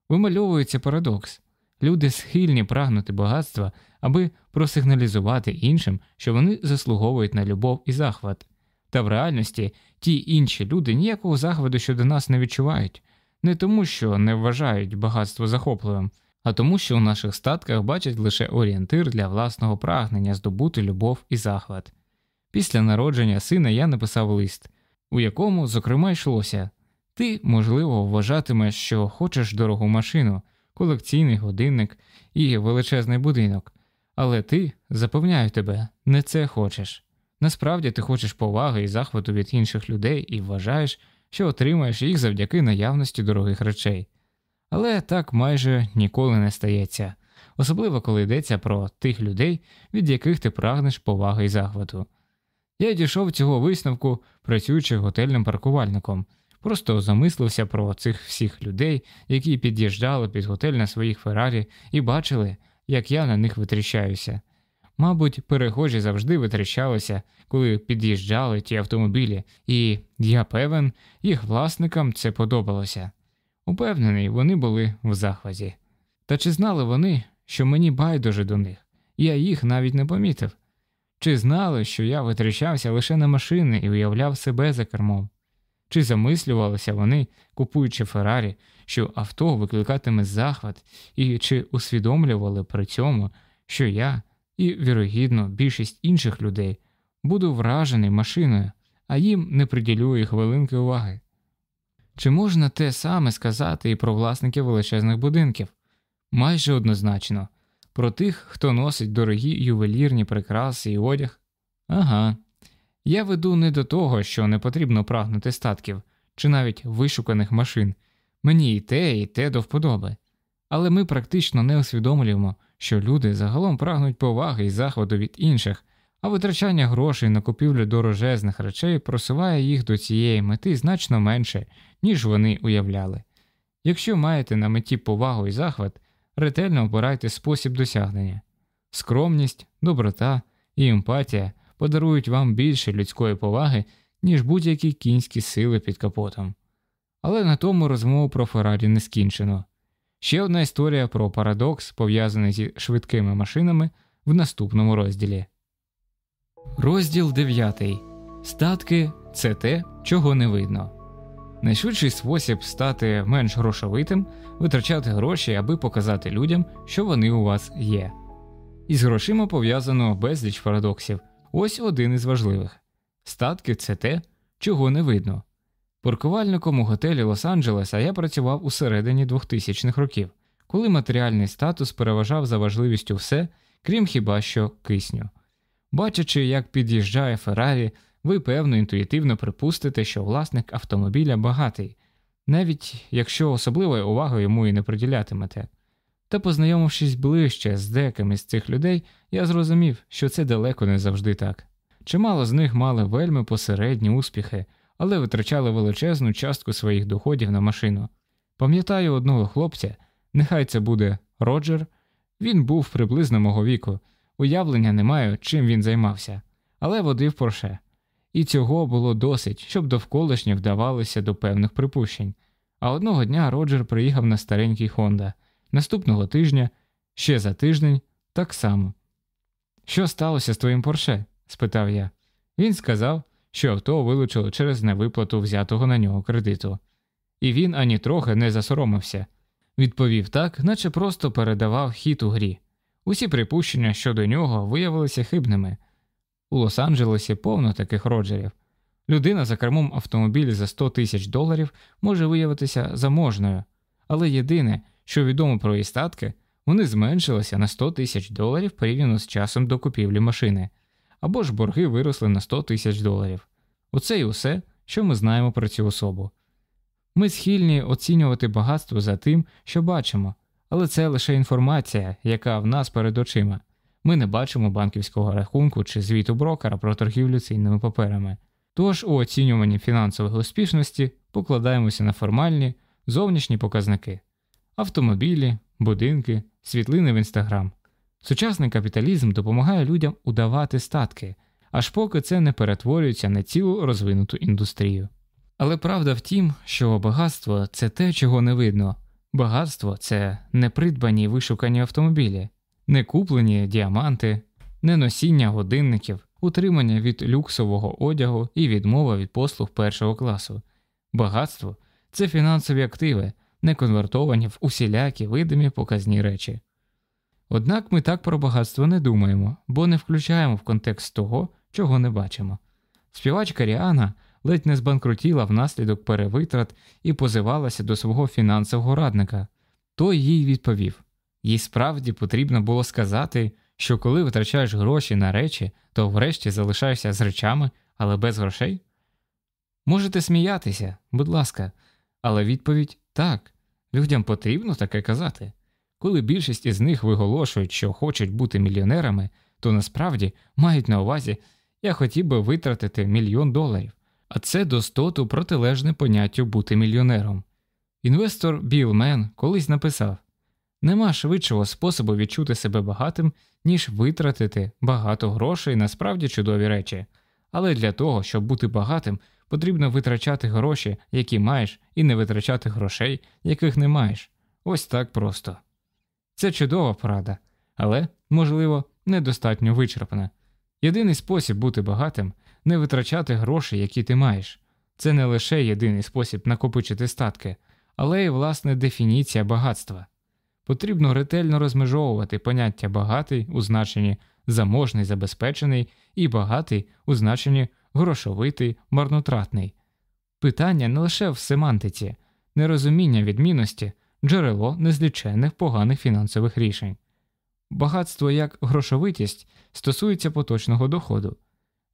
Вимальовується парадокс люди схильні прагнути багатства, аби просигналізувати іншим, що вони заслуговують на любов і захват. Та в реальності ті інші люди ніякого захвату щодо нас не відчувають, не тому, що не вважають багатство захопливим, а тому, що у наших статках бачать лише орієнтир для власного прагнення здобути любов і захват. Після народження сина я написав лист, у якому, зокрема, йшлося ти, можливо, вважатимеш, що хочеш дорогу машину, колекційний годинник і величезний будинок, але ти, запевняю тебе, не це хочеш. Насправді ти хочеш поваги і захвату від інших людей і вважаєш, що отримаєш їх завдяки наявності дорогих речей. Але так майже ніколи не стається, особливо коли йдеться про тих людей, від яких ти прагнеш поваги і захвату. Я дійшов цього висновку, працюючи готельним паркувальником, просто замислився про цих всіх людей, які під'їжджали під готель на своїх Феррарі і бачили, як я на них витріщаюся. Мабуть, перехожі завжди витріщалися, коли під'їжджали ті автомобілі, і я певен, їх власникам це подобалося. Упевнений, вони були в захваті. Та чи знали вони, що мені байдуже до них, я їх навіть не помітив? Чи знали, що я витріщався лише на машини і уявляв себе за кермом? Чи замислювалися вони, купуючи Феррарі, що авто викликатиме захват, і чи усвідомлювали при цьому, що я і, вірогідно, більшість інших людей буду вражений машиною, а їм не приділю і хвилинки уваги? Чи можна те саме сказати і про власників величезних будинків? Майже однозначно, про тих, хто носить дорогі ювелірні прикраси і одяг? Ага. Я веду не до того, що не потрібно прагнути статків чи навіть вишуканих машин, мені і те, і те до вподоби. Але ми практично не усвідомлюємо, що люди загалом прагнуть поваги і захвату від інших, а витрачання грошей на купівлю дорожезних речей просуває їх до цієї мети значно менше, ніж вони уявляли. Якщо маєте на меті повагу і захват, ретельно обирайте спосіб досягнення. Скромність, доброта і емпатія подарують вам більше людської поваги, ніж будь-які кінські сили під капотом. Але на тому розмову про Феррарі не скінчено. Ще одна історія про парадокс, пов'язаний зі швидкими машинами, в наступному розділі. Розділ 9. Статки це те, чого не видно. Найшвидший спосіб стати менш грошовитим витрачати гроші, аби показати людям, що вони у вас є. Із грошима пов'язано безліч парадоксів. Ось один із важливих статки це те, чого не видно. Паркувальником у готелі Лос-Анджелеса я працював у середині 2000-х років, коли матеріальний статус переважав за важливістю все, крім хіба що кисню. Бачачи, як під'їжджає Феррарі, ви певно інтуїтивно припустите, що власник автомобіля багатий, навіть якщо особливої уваги йому і не приділятимете. Та, познайомившись ближче з деякими з цих людей, я зрозумів, що це далеко не завжди так. Чимало з них мали вельми посередні успіхи, але витрачали величезну частку своїх доходів на машину. Пам'ятаю одного хлопця, нехай це буде Роджер, він був приблизно мого віку, уявлення не маю, чим він займався, але водив Порше. І цього було досить, щоб довколишні вдавалися до певних припущень. А одного дня Роджер приїхав на старенький Хонда. Наступного тижня, ще за тиждень, так само. Що сталося з твоїм Порше? спитав я. Він сказав, що авто вилучили через невиплату взятого на нього кредиту. І він ані трохи не засоромився. Відповів так, наче просто передавав хід у грі. Усі припущення щодо нього виявилися хибними. У Лос-Анджелесі повно таких роджерів. Людина за кермом автомобіля за 100 тисяч доларів може виявитися заможною, але єдине, що відомо про її статки, вони зменшилися на 100 тисяч доларів порівняно з часом до купівлі машини, або ж борги виросли на 100 тисяч доларів. Оце і усе, що ми знаємо про цю особу. Ми схильні оцінювати багатство за тим, що бачимо, але це лише інформація, яка в нас перед очима. Ми не бачимо банківського рахунку чи звіту брокера про торгівлю цінними паперами. Тож у оцінюванні фінансової успішності покладаємося на формальні зовнішні показники автомобілі, будинки, світлини в інстаграм. Сучасний капіталізм допомагає людям удавати статки, аж поки це не перетворюється на цілу розвинуту індустрію. Але правда в тім, що багатство це те, чого не видно. Багатство це не придбані вишукані автомобілі, не куплені діаманти, не носіння годинників, утримання від люксового одягу і відмова від послуг першого класу. Багатство це фінансові активи, не конвертовані в усілякі видимі показні речі. Однак ми так про багатство не думаємо, бо не включаємо в контекст того, чого не бачимо. Співачка Ріана ледь не збанкрутіла внаслідок перевитрат і позивалася до свого фінансового радника. Той їй відповів їй справді потрібно було сказати, що коли витрачаєш гроші на речі, то врешті залишаєшся з речами, але без грошей? Можете сміятися, будь ласка, але відповідь так, людям потрібно таке казати. Коли більшість із них виголошують, що хочуть бути мільйонерами, то насправді мають на увазі я хотів би витратити мільйон доларів, а це достоту протилежне поняттю бути мільйонером. Інвестор Білл Мен колись написав Нема швидшого способу відчути себе багатим, ніж витратити багато грошей на справді чудові речі, але для того, щоб бути багатим, потрібно витрачати гроші, які маєш, і не витрачати грошей, яких не маєш. Ось так просто. Це чудова порада, але, можливо, недостатньо вичерпна. Єдиний спосіб бути багатим не витрачати гроші, які ти маєш. Це не лише єдиний спосіб накопичити статки, але й власне дефініція багатства. Потрібно ретельно розмежовувати поняття багатий у значенні заможний, забезпечений і багатий у значенні грошовитий, марнотратний. Питання не лише в семантиці, нерозуміння відмінності, джерело незліченних поганих фінансових рішень. Багатство як грошовитість стосується поточного доходу.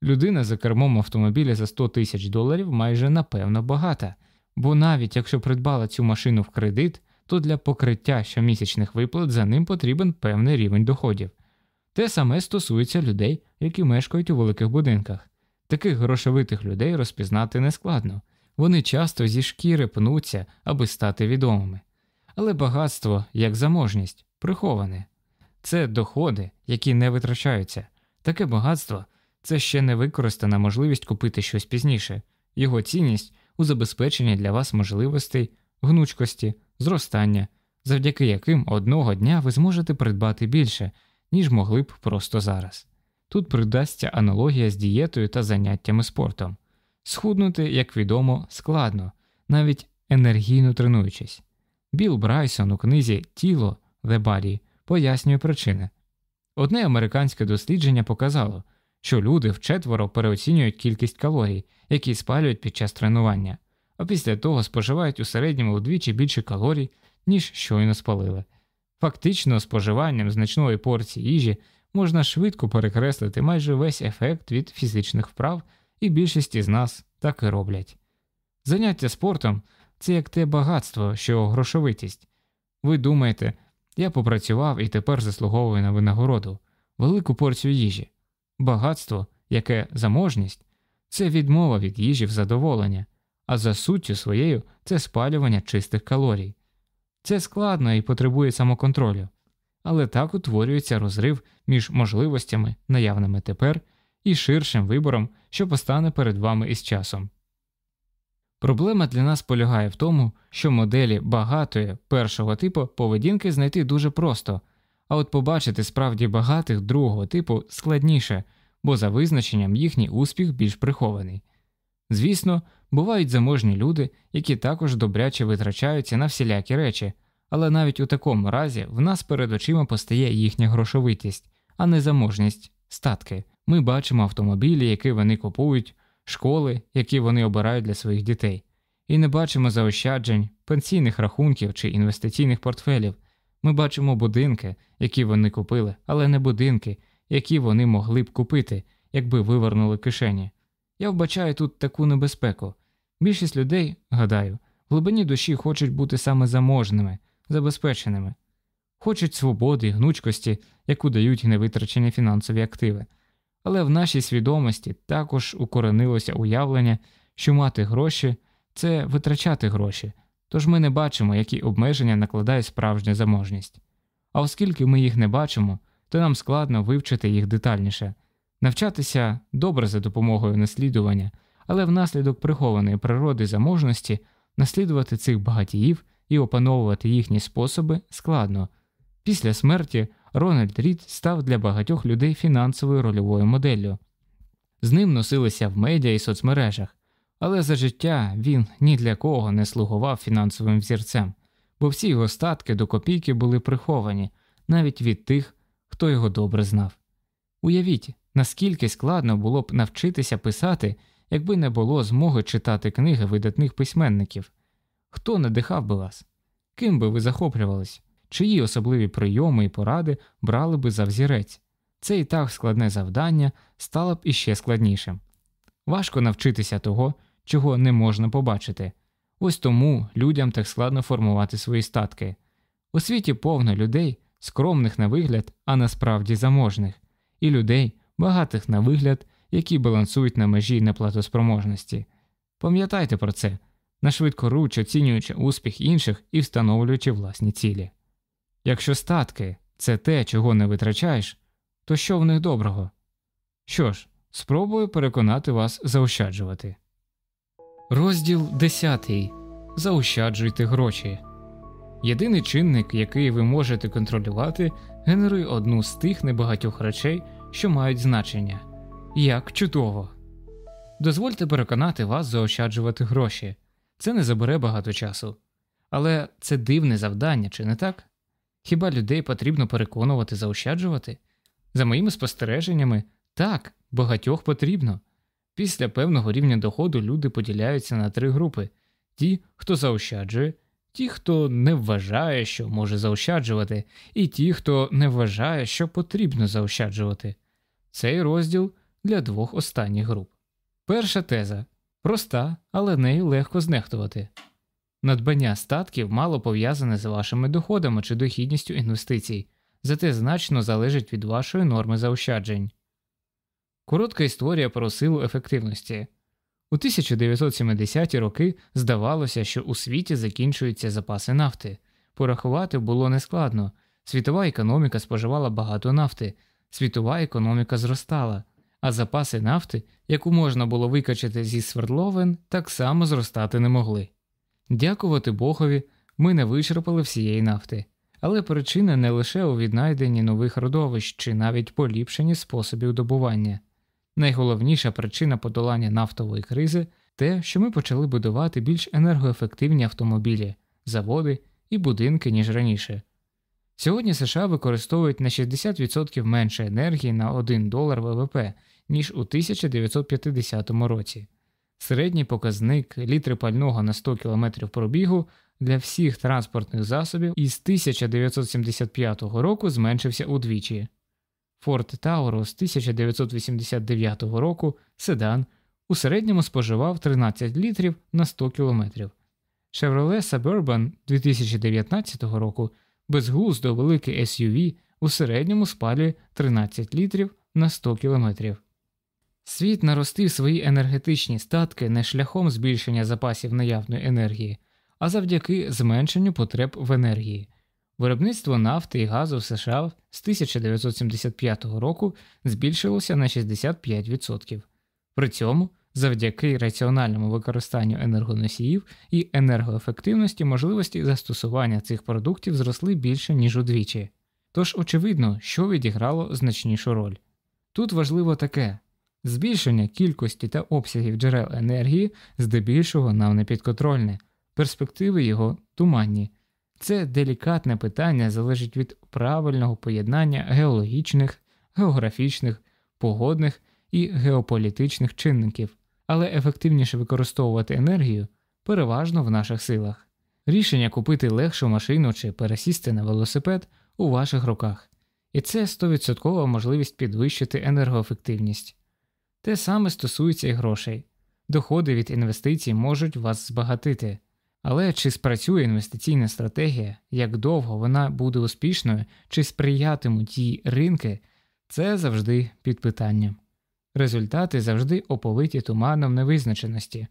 Людина за кермом автомобіля за 100 тисяч доларів майже напевно багата, бо навіть якщо придбала цю машину в кредит, то для покриття щомісячних виплат за ним потрібен певний рівень доходів. Те саме стосується людей, які мешкають у великих будинках. Таких грошовитих людей розпізнати нескладно, вони часто зі шкіри пнуться, аби стати відомими. Але багатство, як заможність, приховане це доходи, які не витрачаються. Таке багатство це ще не використана можливість купити щось пізніше, його цінність у забезпеченні для вас можливостей, гнучкості, зростання, завдяки яким одного дня ви зможете придбати більше, ніж могли б просто зараз. Тут придасться аналогія з дієтою та заняттями спортом. Схуднути, як відомо, складно, навіть енергійно тренуючись. Біл Брайсон у книзі Тіло The Body пояснює причини. Одне американське дослідження показало, що люди вчетверо переоцінюють кількість калорій, які спалюють під час тренування, а після того споживають у середньому вдвічі більше калорій, ніж щойно спалили. Фактично, споживанням значної порції їжі можна швидко перекреслити майже весь ефект від фізичних вправ, і більшість із нас так і роблять. Заняття спортом це як те багатство, що грошовитість. Ви думаєте, я попрацював і тепер заслуговую на винагороду, велику порцію їжі. Багатство, яке заможність, це відмова від їжі в задоволення, а за суттю своєю це спалювання чистих калорій. Це складно і потребує самоконтролю, але так утворюється розрив між можливостями, наявними тепер, і ширшим вибором, що постане перед вами із часом. Проблема для нас полягає в тому, що моделі багатої першого типу поведінки знайти дуже просто, а от побачити справді багатих другого типу складніше, бо за визначенням їхній успіх більш прихований. Звісно, бувають заможні люди, які також добряче витрачаються на всілякі речі, але навіть у такому разі в нас перед очима постає їхня грошовитість, а не заможність, статки. Ми бачимо автомобілі, які вони купують, школи, які вони обирають для своїх дітей, і не бачимо заощаджень, пенсійних рахунків чи інвестиційних портфелів. Ми бачимо будинки, які вони купили, але не будинки, які вони могли б купити, якби вивернули кишені. Я вбачаю тут таку небезпеку. Більшість людей, гадаю, в глибині душі хочуть бути саме заможними, забезпеченими, хочуть свободи, гнучкості, яку дають невитрачені фінансові активи. Але в нашій свідомості також укоренилося уявлення, що мати гроші це витрачати гроші, тож ми не бачимо, які обмеження накладає справжня заможність. А оскільки ми їх не бачимо, то нам складно вивчити їх детальніше, навчатися добре за допомогою наслідування, але внаслідок прихованої природи заможності наслідувати цих багатіїв і опановувати їхні способи складно. Після смерті Рональд Рід став для багатьох людей фінансовою рольовою моделлю. З ним носилися в медіа і соцмережах, але за життя він ні для кого не слугував фінансовим взірцем, бо всі його статки до копійки були приховані навіть від тих, хто його добре знав. Уявіть, наскільки складно було б навчитися писати, якби не було змоги читати книги видатних письменників. Хто надихав би вас? Ким би ви захоплювались? Чиї особливі прийоми і поради брали би за взірець? Це і так складне завдання стало б іще складнішим. Важко навчитися того, чого не можна побачити. Ось тому людям так складно формувати свої статки. У світі повно людей, скромних на вигляд, а насправді заможних, і людей, багатих на вигляд, які балансують на межі неплатоспроможності. Пам'ятайте про це, нашвидкоруч оцінюючи успіх інших і встановлюючи власні цілі. Якщо статки це те, чого не витрачаєш, то що в них доброго? Що ж, спробую переконати вас заощаджувати. Розділ 10. Заощаджуйте гроші. Єдиний чинник, який ви можете контролювати, генерує одну з тих небагатьох речей, що мають значення. Як чудово! Дозвольте переконати вас заощаджувати гроші. Це не забере багато часу. Але це дивне завдання, чи не так? Хіба людей потрібно переконувати заощаджувати? За моїми спостереженнями, так, багатьох потрібно. Після певного рівня доходу люди поділяються на три групи: ті, хто заощаджує, ті, хто не вважає, що може заощаджувати, і ті, хто не вважає, що потрібно заощаджувати. Цей розділ для двох останніх груп. Перша теза проста, але нею легко знехтувати. Надбання статків мало пов'язане з вашими доходами чи дохідністю інвестицій. зате значно залежить від вашої норми заощаджень. Коротка історія про силу ефективності. У 1970-ті роки здавалося, що у світі закінчуються запаси нафти. Порахувати було нескладно. Світова економіка споживала багато нафти, світова економіка зростала, а запаси нафти, яку можна було викачати зі свердловин, так само зростати не могли. Дякувати Богові, ми не вичерпали всієї нафти, але причина не лише у віднайденні нових родовищ чи навіть поліпшенні способів добування. Найголовніша причина подолання нафтової кризи те, що ми почали будувати більш енергоефективні автомобілі, заводи і будинки, ніж раніше. Сьогодні США використовують на 60% менше енергії на 1 долар ВВП, ніж у 1950 році. Середній показник літри пального на 100 км пробігу для всіх транспортних засобів із 1975 року зменшився удвічі. Ford Taurus з 1989 року седан у середньому споживав 13 літрів на 100 км. Chevrolet Suburban 2019 року безглуздо великий SUV у середньому спалює 13 літрів на 100 км. Світ наростив свої енергетичні статки не шляхом збільшення запасів наявної енергії, а завдяки зменшенню потреб в енергії. Виробництво нафти і газу в США з 1975 року збільшилося на 65%. При цьому завдяки раціональному використанню енергоносіїв і енергоефективності можливості застосування цих продуктів зросли більше, ніж удвічі. Тож очевидно, що відіграло значнішу роль. Тут важливо таке збільшення кількості та обсягів джерел енергії здебільшого нам не підконтрольне, перспективи його туманні. Це делікатне питання залежить від правильного поєднання геологічних, географічних, погодних і геополітичних чинників, але ефективніше використовувати енергію переважно в наших силах. Рішення купити легшу машину чи пересісти на велосипед у ваших руках, і це 100% можливість підвищити енергоефективність. Те саме стосується і грошей. Доходи від інвестицій можуть вас збагатити. Але чи спрацює інвестиційна стратегія, як довго вона буде успішною, чи сприятимуть їй ринки, це завжди під питанням. Результати завжди оповиті туманом невизначеності,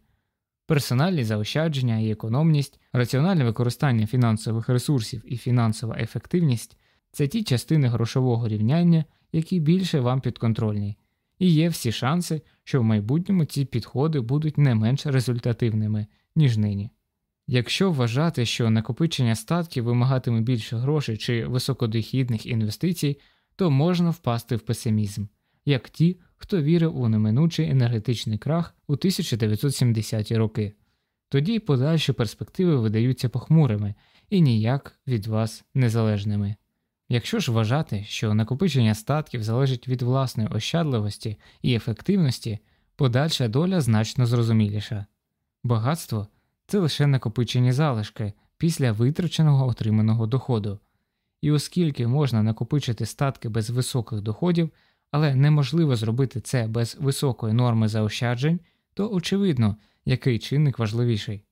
персональні заощадження і економність, раціональне використання фінансових ресурсів і фінансова ефективність це ті частини грошового рівняння, які більше вам підконтрольні, і є всі шанси, що в майбутньому ці підходи будуть не менш результативними, ніж нині. Якщо вважати, що накопичення статків вимагатиме більше грошей чи високодохідних інвестицій, то можна впасти в песимізм, як ті, хто вірив у неминучий енергетичний крах у 1970-ті роки. Тоді подальші перспективи видаються похмурими і ніяк від вас незалежними. Якщо ж вважати, що накопичення статків залежить від власної ощадливості і ефективності, подальша доля значно зрозуміліша. Багатство це лише накопичені залишки після витраченого отриманого доходу. І оскільки можна накопичити статки без високих доходів, але неможливо зробити це без високої норми заощаджень, то очевидно, який чинник важливіший.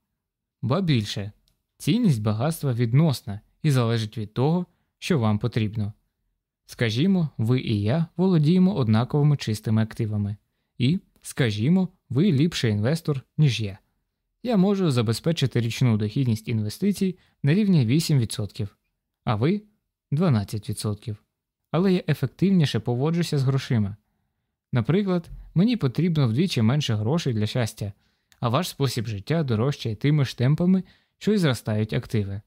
Ба більше, цінність багатства відносна і залежить від того, що вам потрібно. Скажімо, ви і я володіємо однаковими чистими активами, і, скажімо, ви ліпший інвестор, ніж я я можу забезпечити річну дохідність інвестицій на рівні 8%, а ви 12%. Але я ефективніше поводжуся з грошима. Наприклад, мені потрібно вдвічі менше грошей для щастя, а ваш спосіб життя дорожчає тими ж темпами, що й зростають активи.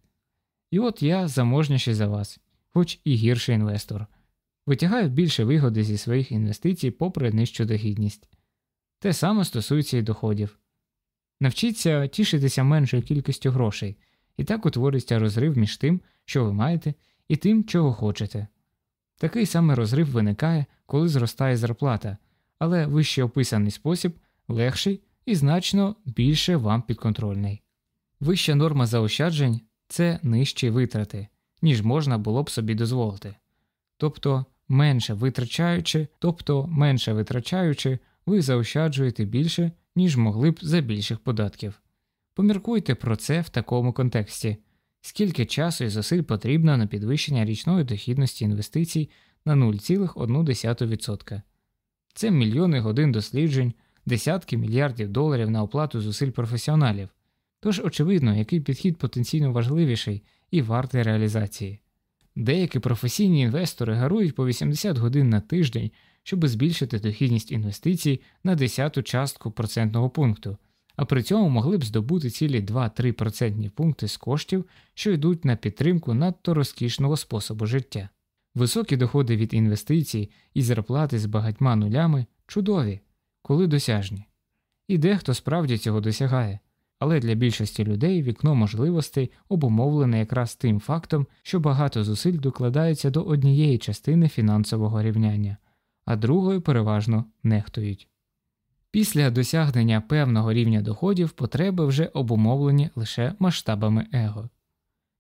І от я заможніший за вас, хоч і гірший інвестор, витягаю більше вигоди зі своїх інвестицій попри нижчу дохідність. Те саме стосується і доходів. Навчіться тішитися меншою кількістю грошей, і так утворюється розрив між тим, що ви маєте, і тим, чого хочете. Такий самий розрив виникає, коли зростає зарплата, але вище описаний спосіб легший і значно більше вам підконтрольний. Вища норма заощаджень це нижчі витрати, ніж можна було б собі дозволити. Тобто менше витрачаючи, тобто менше витрачаючи, ви заощаджуєте більше, ніж могли б за більших податків. Поміркуйте про це в такому контексті скільки часу і зусиль потрібно на підвищення річної дохідності інвестицій на 0,1%. Це мільйони годин досліджень, десятки мільярдів доларів на оплату зусиль професіоналів. Тож, очевидно, який підхід потенційно важливіший і вартий реалізації. Деякі професійні інвестори гарують по 80 годин на тиждень, щоб збільшити дохідність інвестицій на десяту частку процентного пункту, а при цьому могли б здобути цілі 2-3% пункти з коштів, що йдуть на підтримку надто розкішного способу життя. Високі доходи від інвестицій і зарплати з багатьма нулями чудові, коли досяжні. І дехто справді цього досягає, але для більшості людей вікно можливостей обумовлене якраз тим фактом, що багато зусиль докладаються до однієї частини фінансового рівняння, а другою переважно нехтують. Після досягнення певного рівня доходів потреби вже обумовлені лише масштабами его.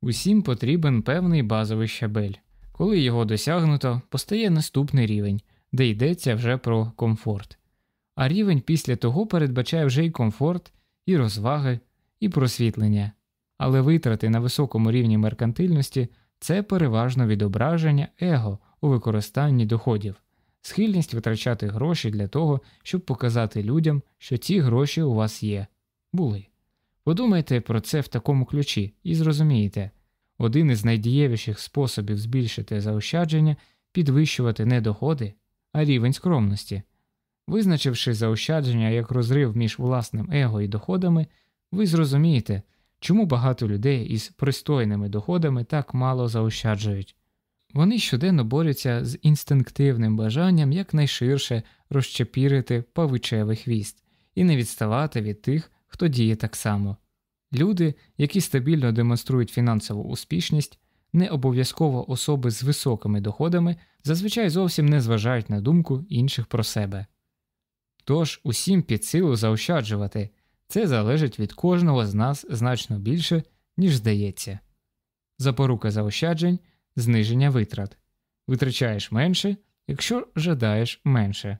Усім потрібен певний базовий щабель. Коли його досягнуто, постає наступний рівень, де йдеться вже про комфорт. А рівень після того передбачає вже і комфорт, і розваги, і просвітлення, але витрати на високому рівні меркантильності це переважно відображення его у використанні доходів, схильність витрачати гроші для того, щоб показати людям, що ці гроші у вас є, були. Подумайте про це в такому ключі і зрозумієте. Один із найдієвіших способів збільшити заощадження підвищувати не доходи, а рівень скромності. Визначивши заощадження як розрив між власним его і доходами, ви зрозумієте, чому багато людей із пристойними доходами так мало заощаджують. Вони щоденно борються з інстинктивним бажанням якнайширше розчепірити павичевий хвіст і не відставати від тих, хто діє так само. Люди, які стабільно демонструють фінансову успішність, не обов'язково особи з високими доходами, зазвичай зовсім не зважають на думку інших про себе. Тож усім під силу заощаджувати це залежить від кожного з нас значно більше, ніж здається. Запорука заощаджень зниження витрат витрачаєш менше, якщо жадаєш менше,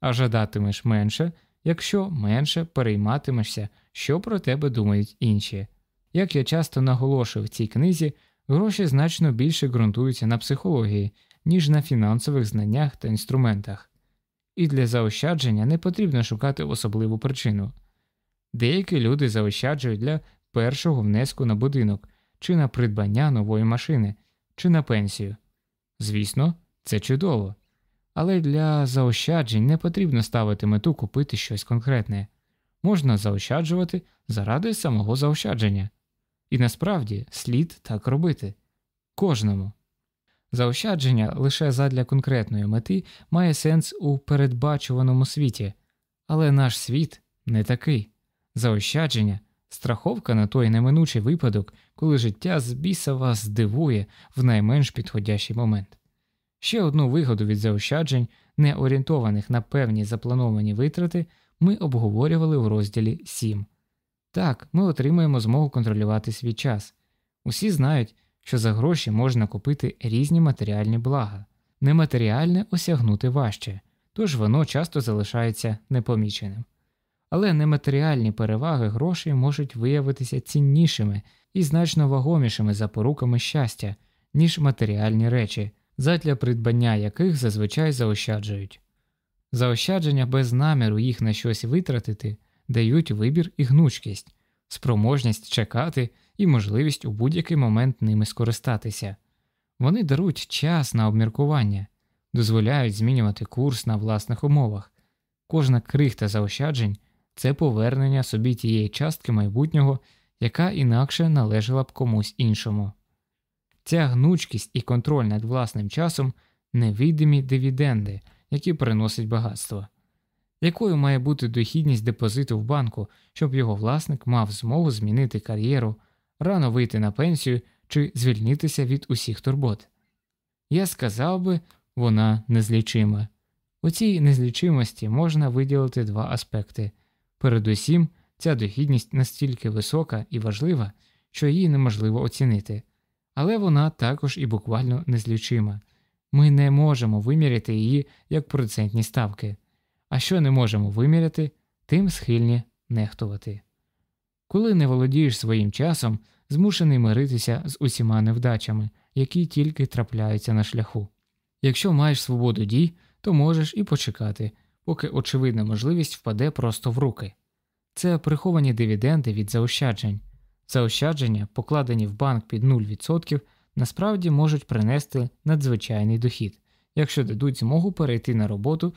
а жадатимеш менше, якщо менше перейматимешся, що про тебе думають інші. Як я часто наголошую в цій книзі, гроші значно більше ґрунтуються на психології, ніж на фінансових знаннях та інструментах, і для заощадження не потрібно шукати особливу причину. Деякі люди заощаджують для першого внеску на будинок чи на придбання нової машини, чи на пенсію. Звісно, це чудово, але для заощаджень не потрібно ставити мету купити щось конкретне можна заощаджувати заради самого заощадження. І насправді слід так робити кожному. Заощадження лише задля конкретної мети має сенс у передбачуваному світі, але наш світ не такий. Заощадження страховка на той неминучий випадок, коли життя з біса вас здивує в найменш підходящий момент. Ще одну вигоду від заощаджень, не орієнтованих на певні заплановані витрати, ми обговорювали в розділі 7. Так, ми отримуємо змогу контролювати свій час. Усі знають, що за гроші можна купити різні матеріальні блага, нематеріальне осягнути важче, тож воно часто залишається непоміченим. Але нематеріальні переваги грошей можуть виявитися ціннішими і значно вагомішими запоруками щастя, ніж матеріальні речі, задля придбання яких зазвичай заощаджують. Заощадження без наміру їх на щось витратити дають вибір і гнучкість, спроможність чекати і можливість у будь-який момент ними скористатися. Вони дарують час на обміркування, дозволяють змінювати курс на власних умовах. Кожна крихта заощаджень це повернення собі тієї частки майбутнього, яка інакше належала б комусь іншому. Ця гнучкість і контроль над власним часом невидимі дивіденди які приносять багатство. Якою має бути дохідність депозиту в банку, щоб його власник мав змогу змінити кар'єру, рано вийти на пенсію чи звільнитися від усіх турбот? Я сказав би, вона незлічима. У цій незлічимості можна виділити два аспекти передусім, ця дохідність настільки висока і важлива, що її неможливо оцінити, але вона також і буквально незлічима. Ми не можемо виміряти її як процентні ставки, а що не можемо виміряти, тим схильні нехтувати. Коли не володієш своїм часом, змушений миритися з усіма невдачами, які тільки трапляються на шляху. Якщо маєш свободу дій, то можеш і почекати, поки очевидна можливість впаде просто в руки. Це приховані дивіденди від заощаджень. Заощадження, покладені в банк під 0%, насправді можуть принести надзвичайний дохід, якщо дадуть змогу перейти на роботу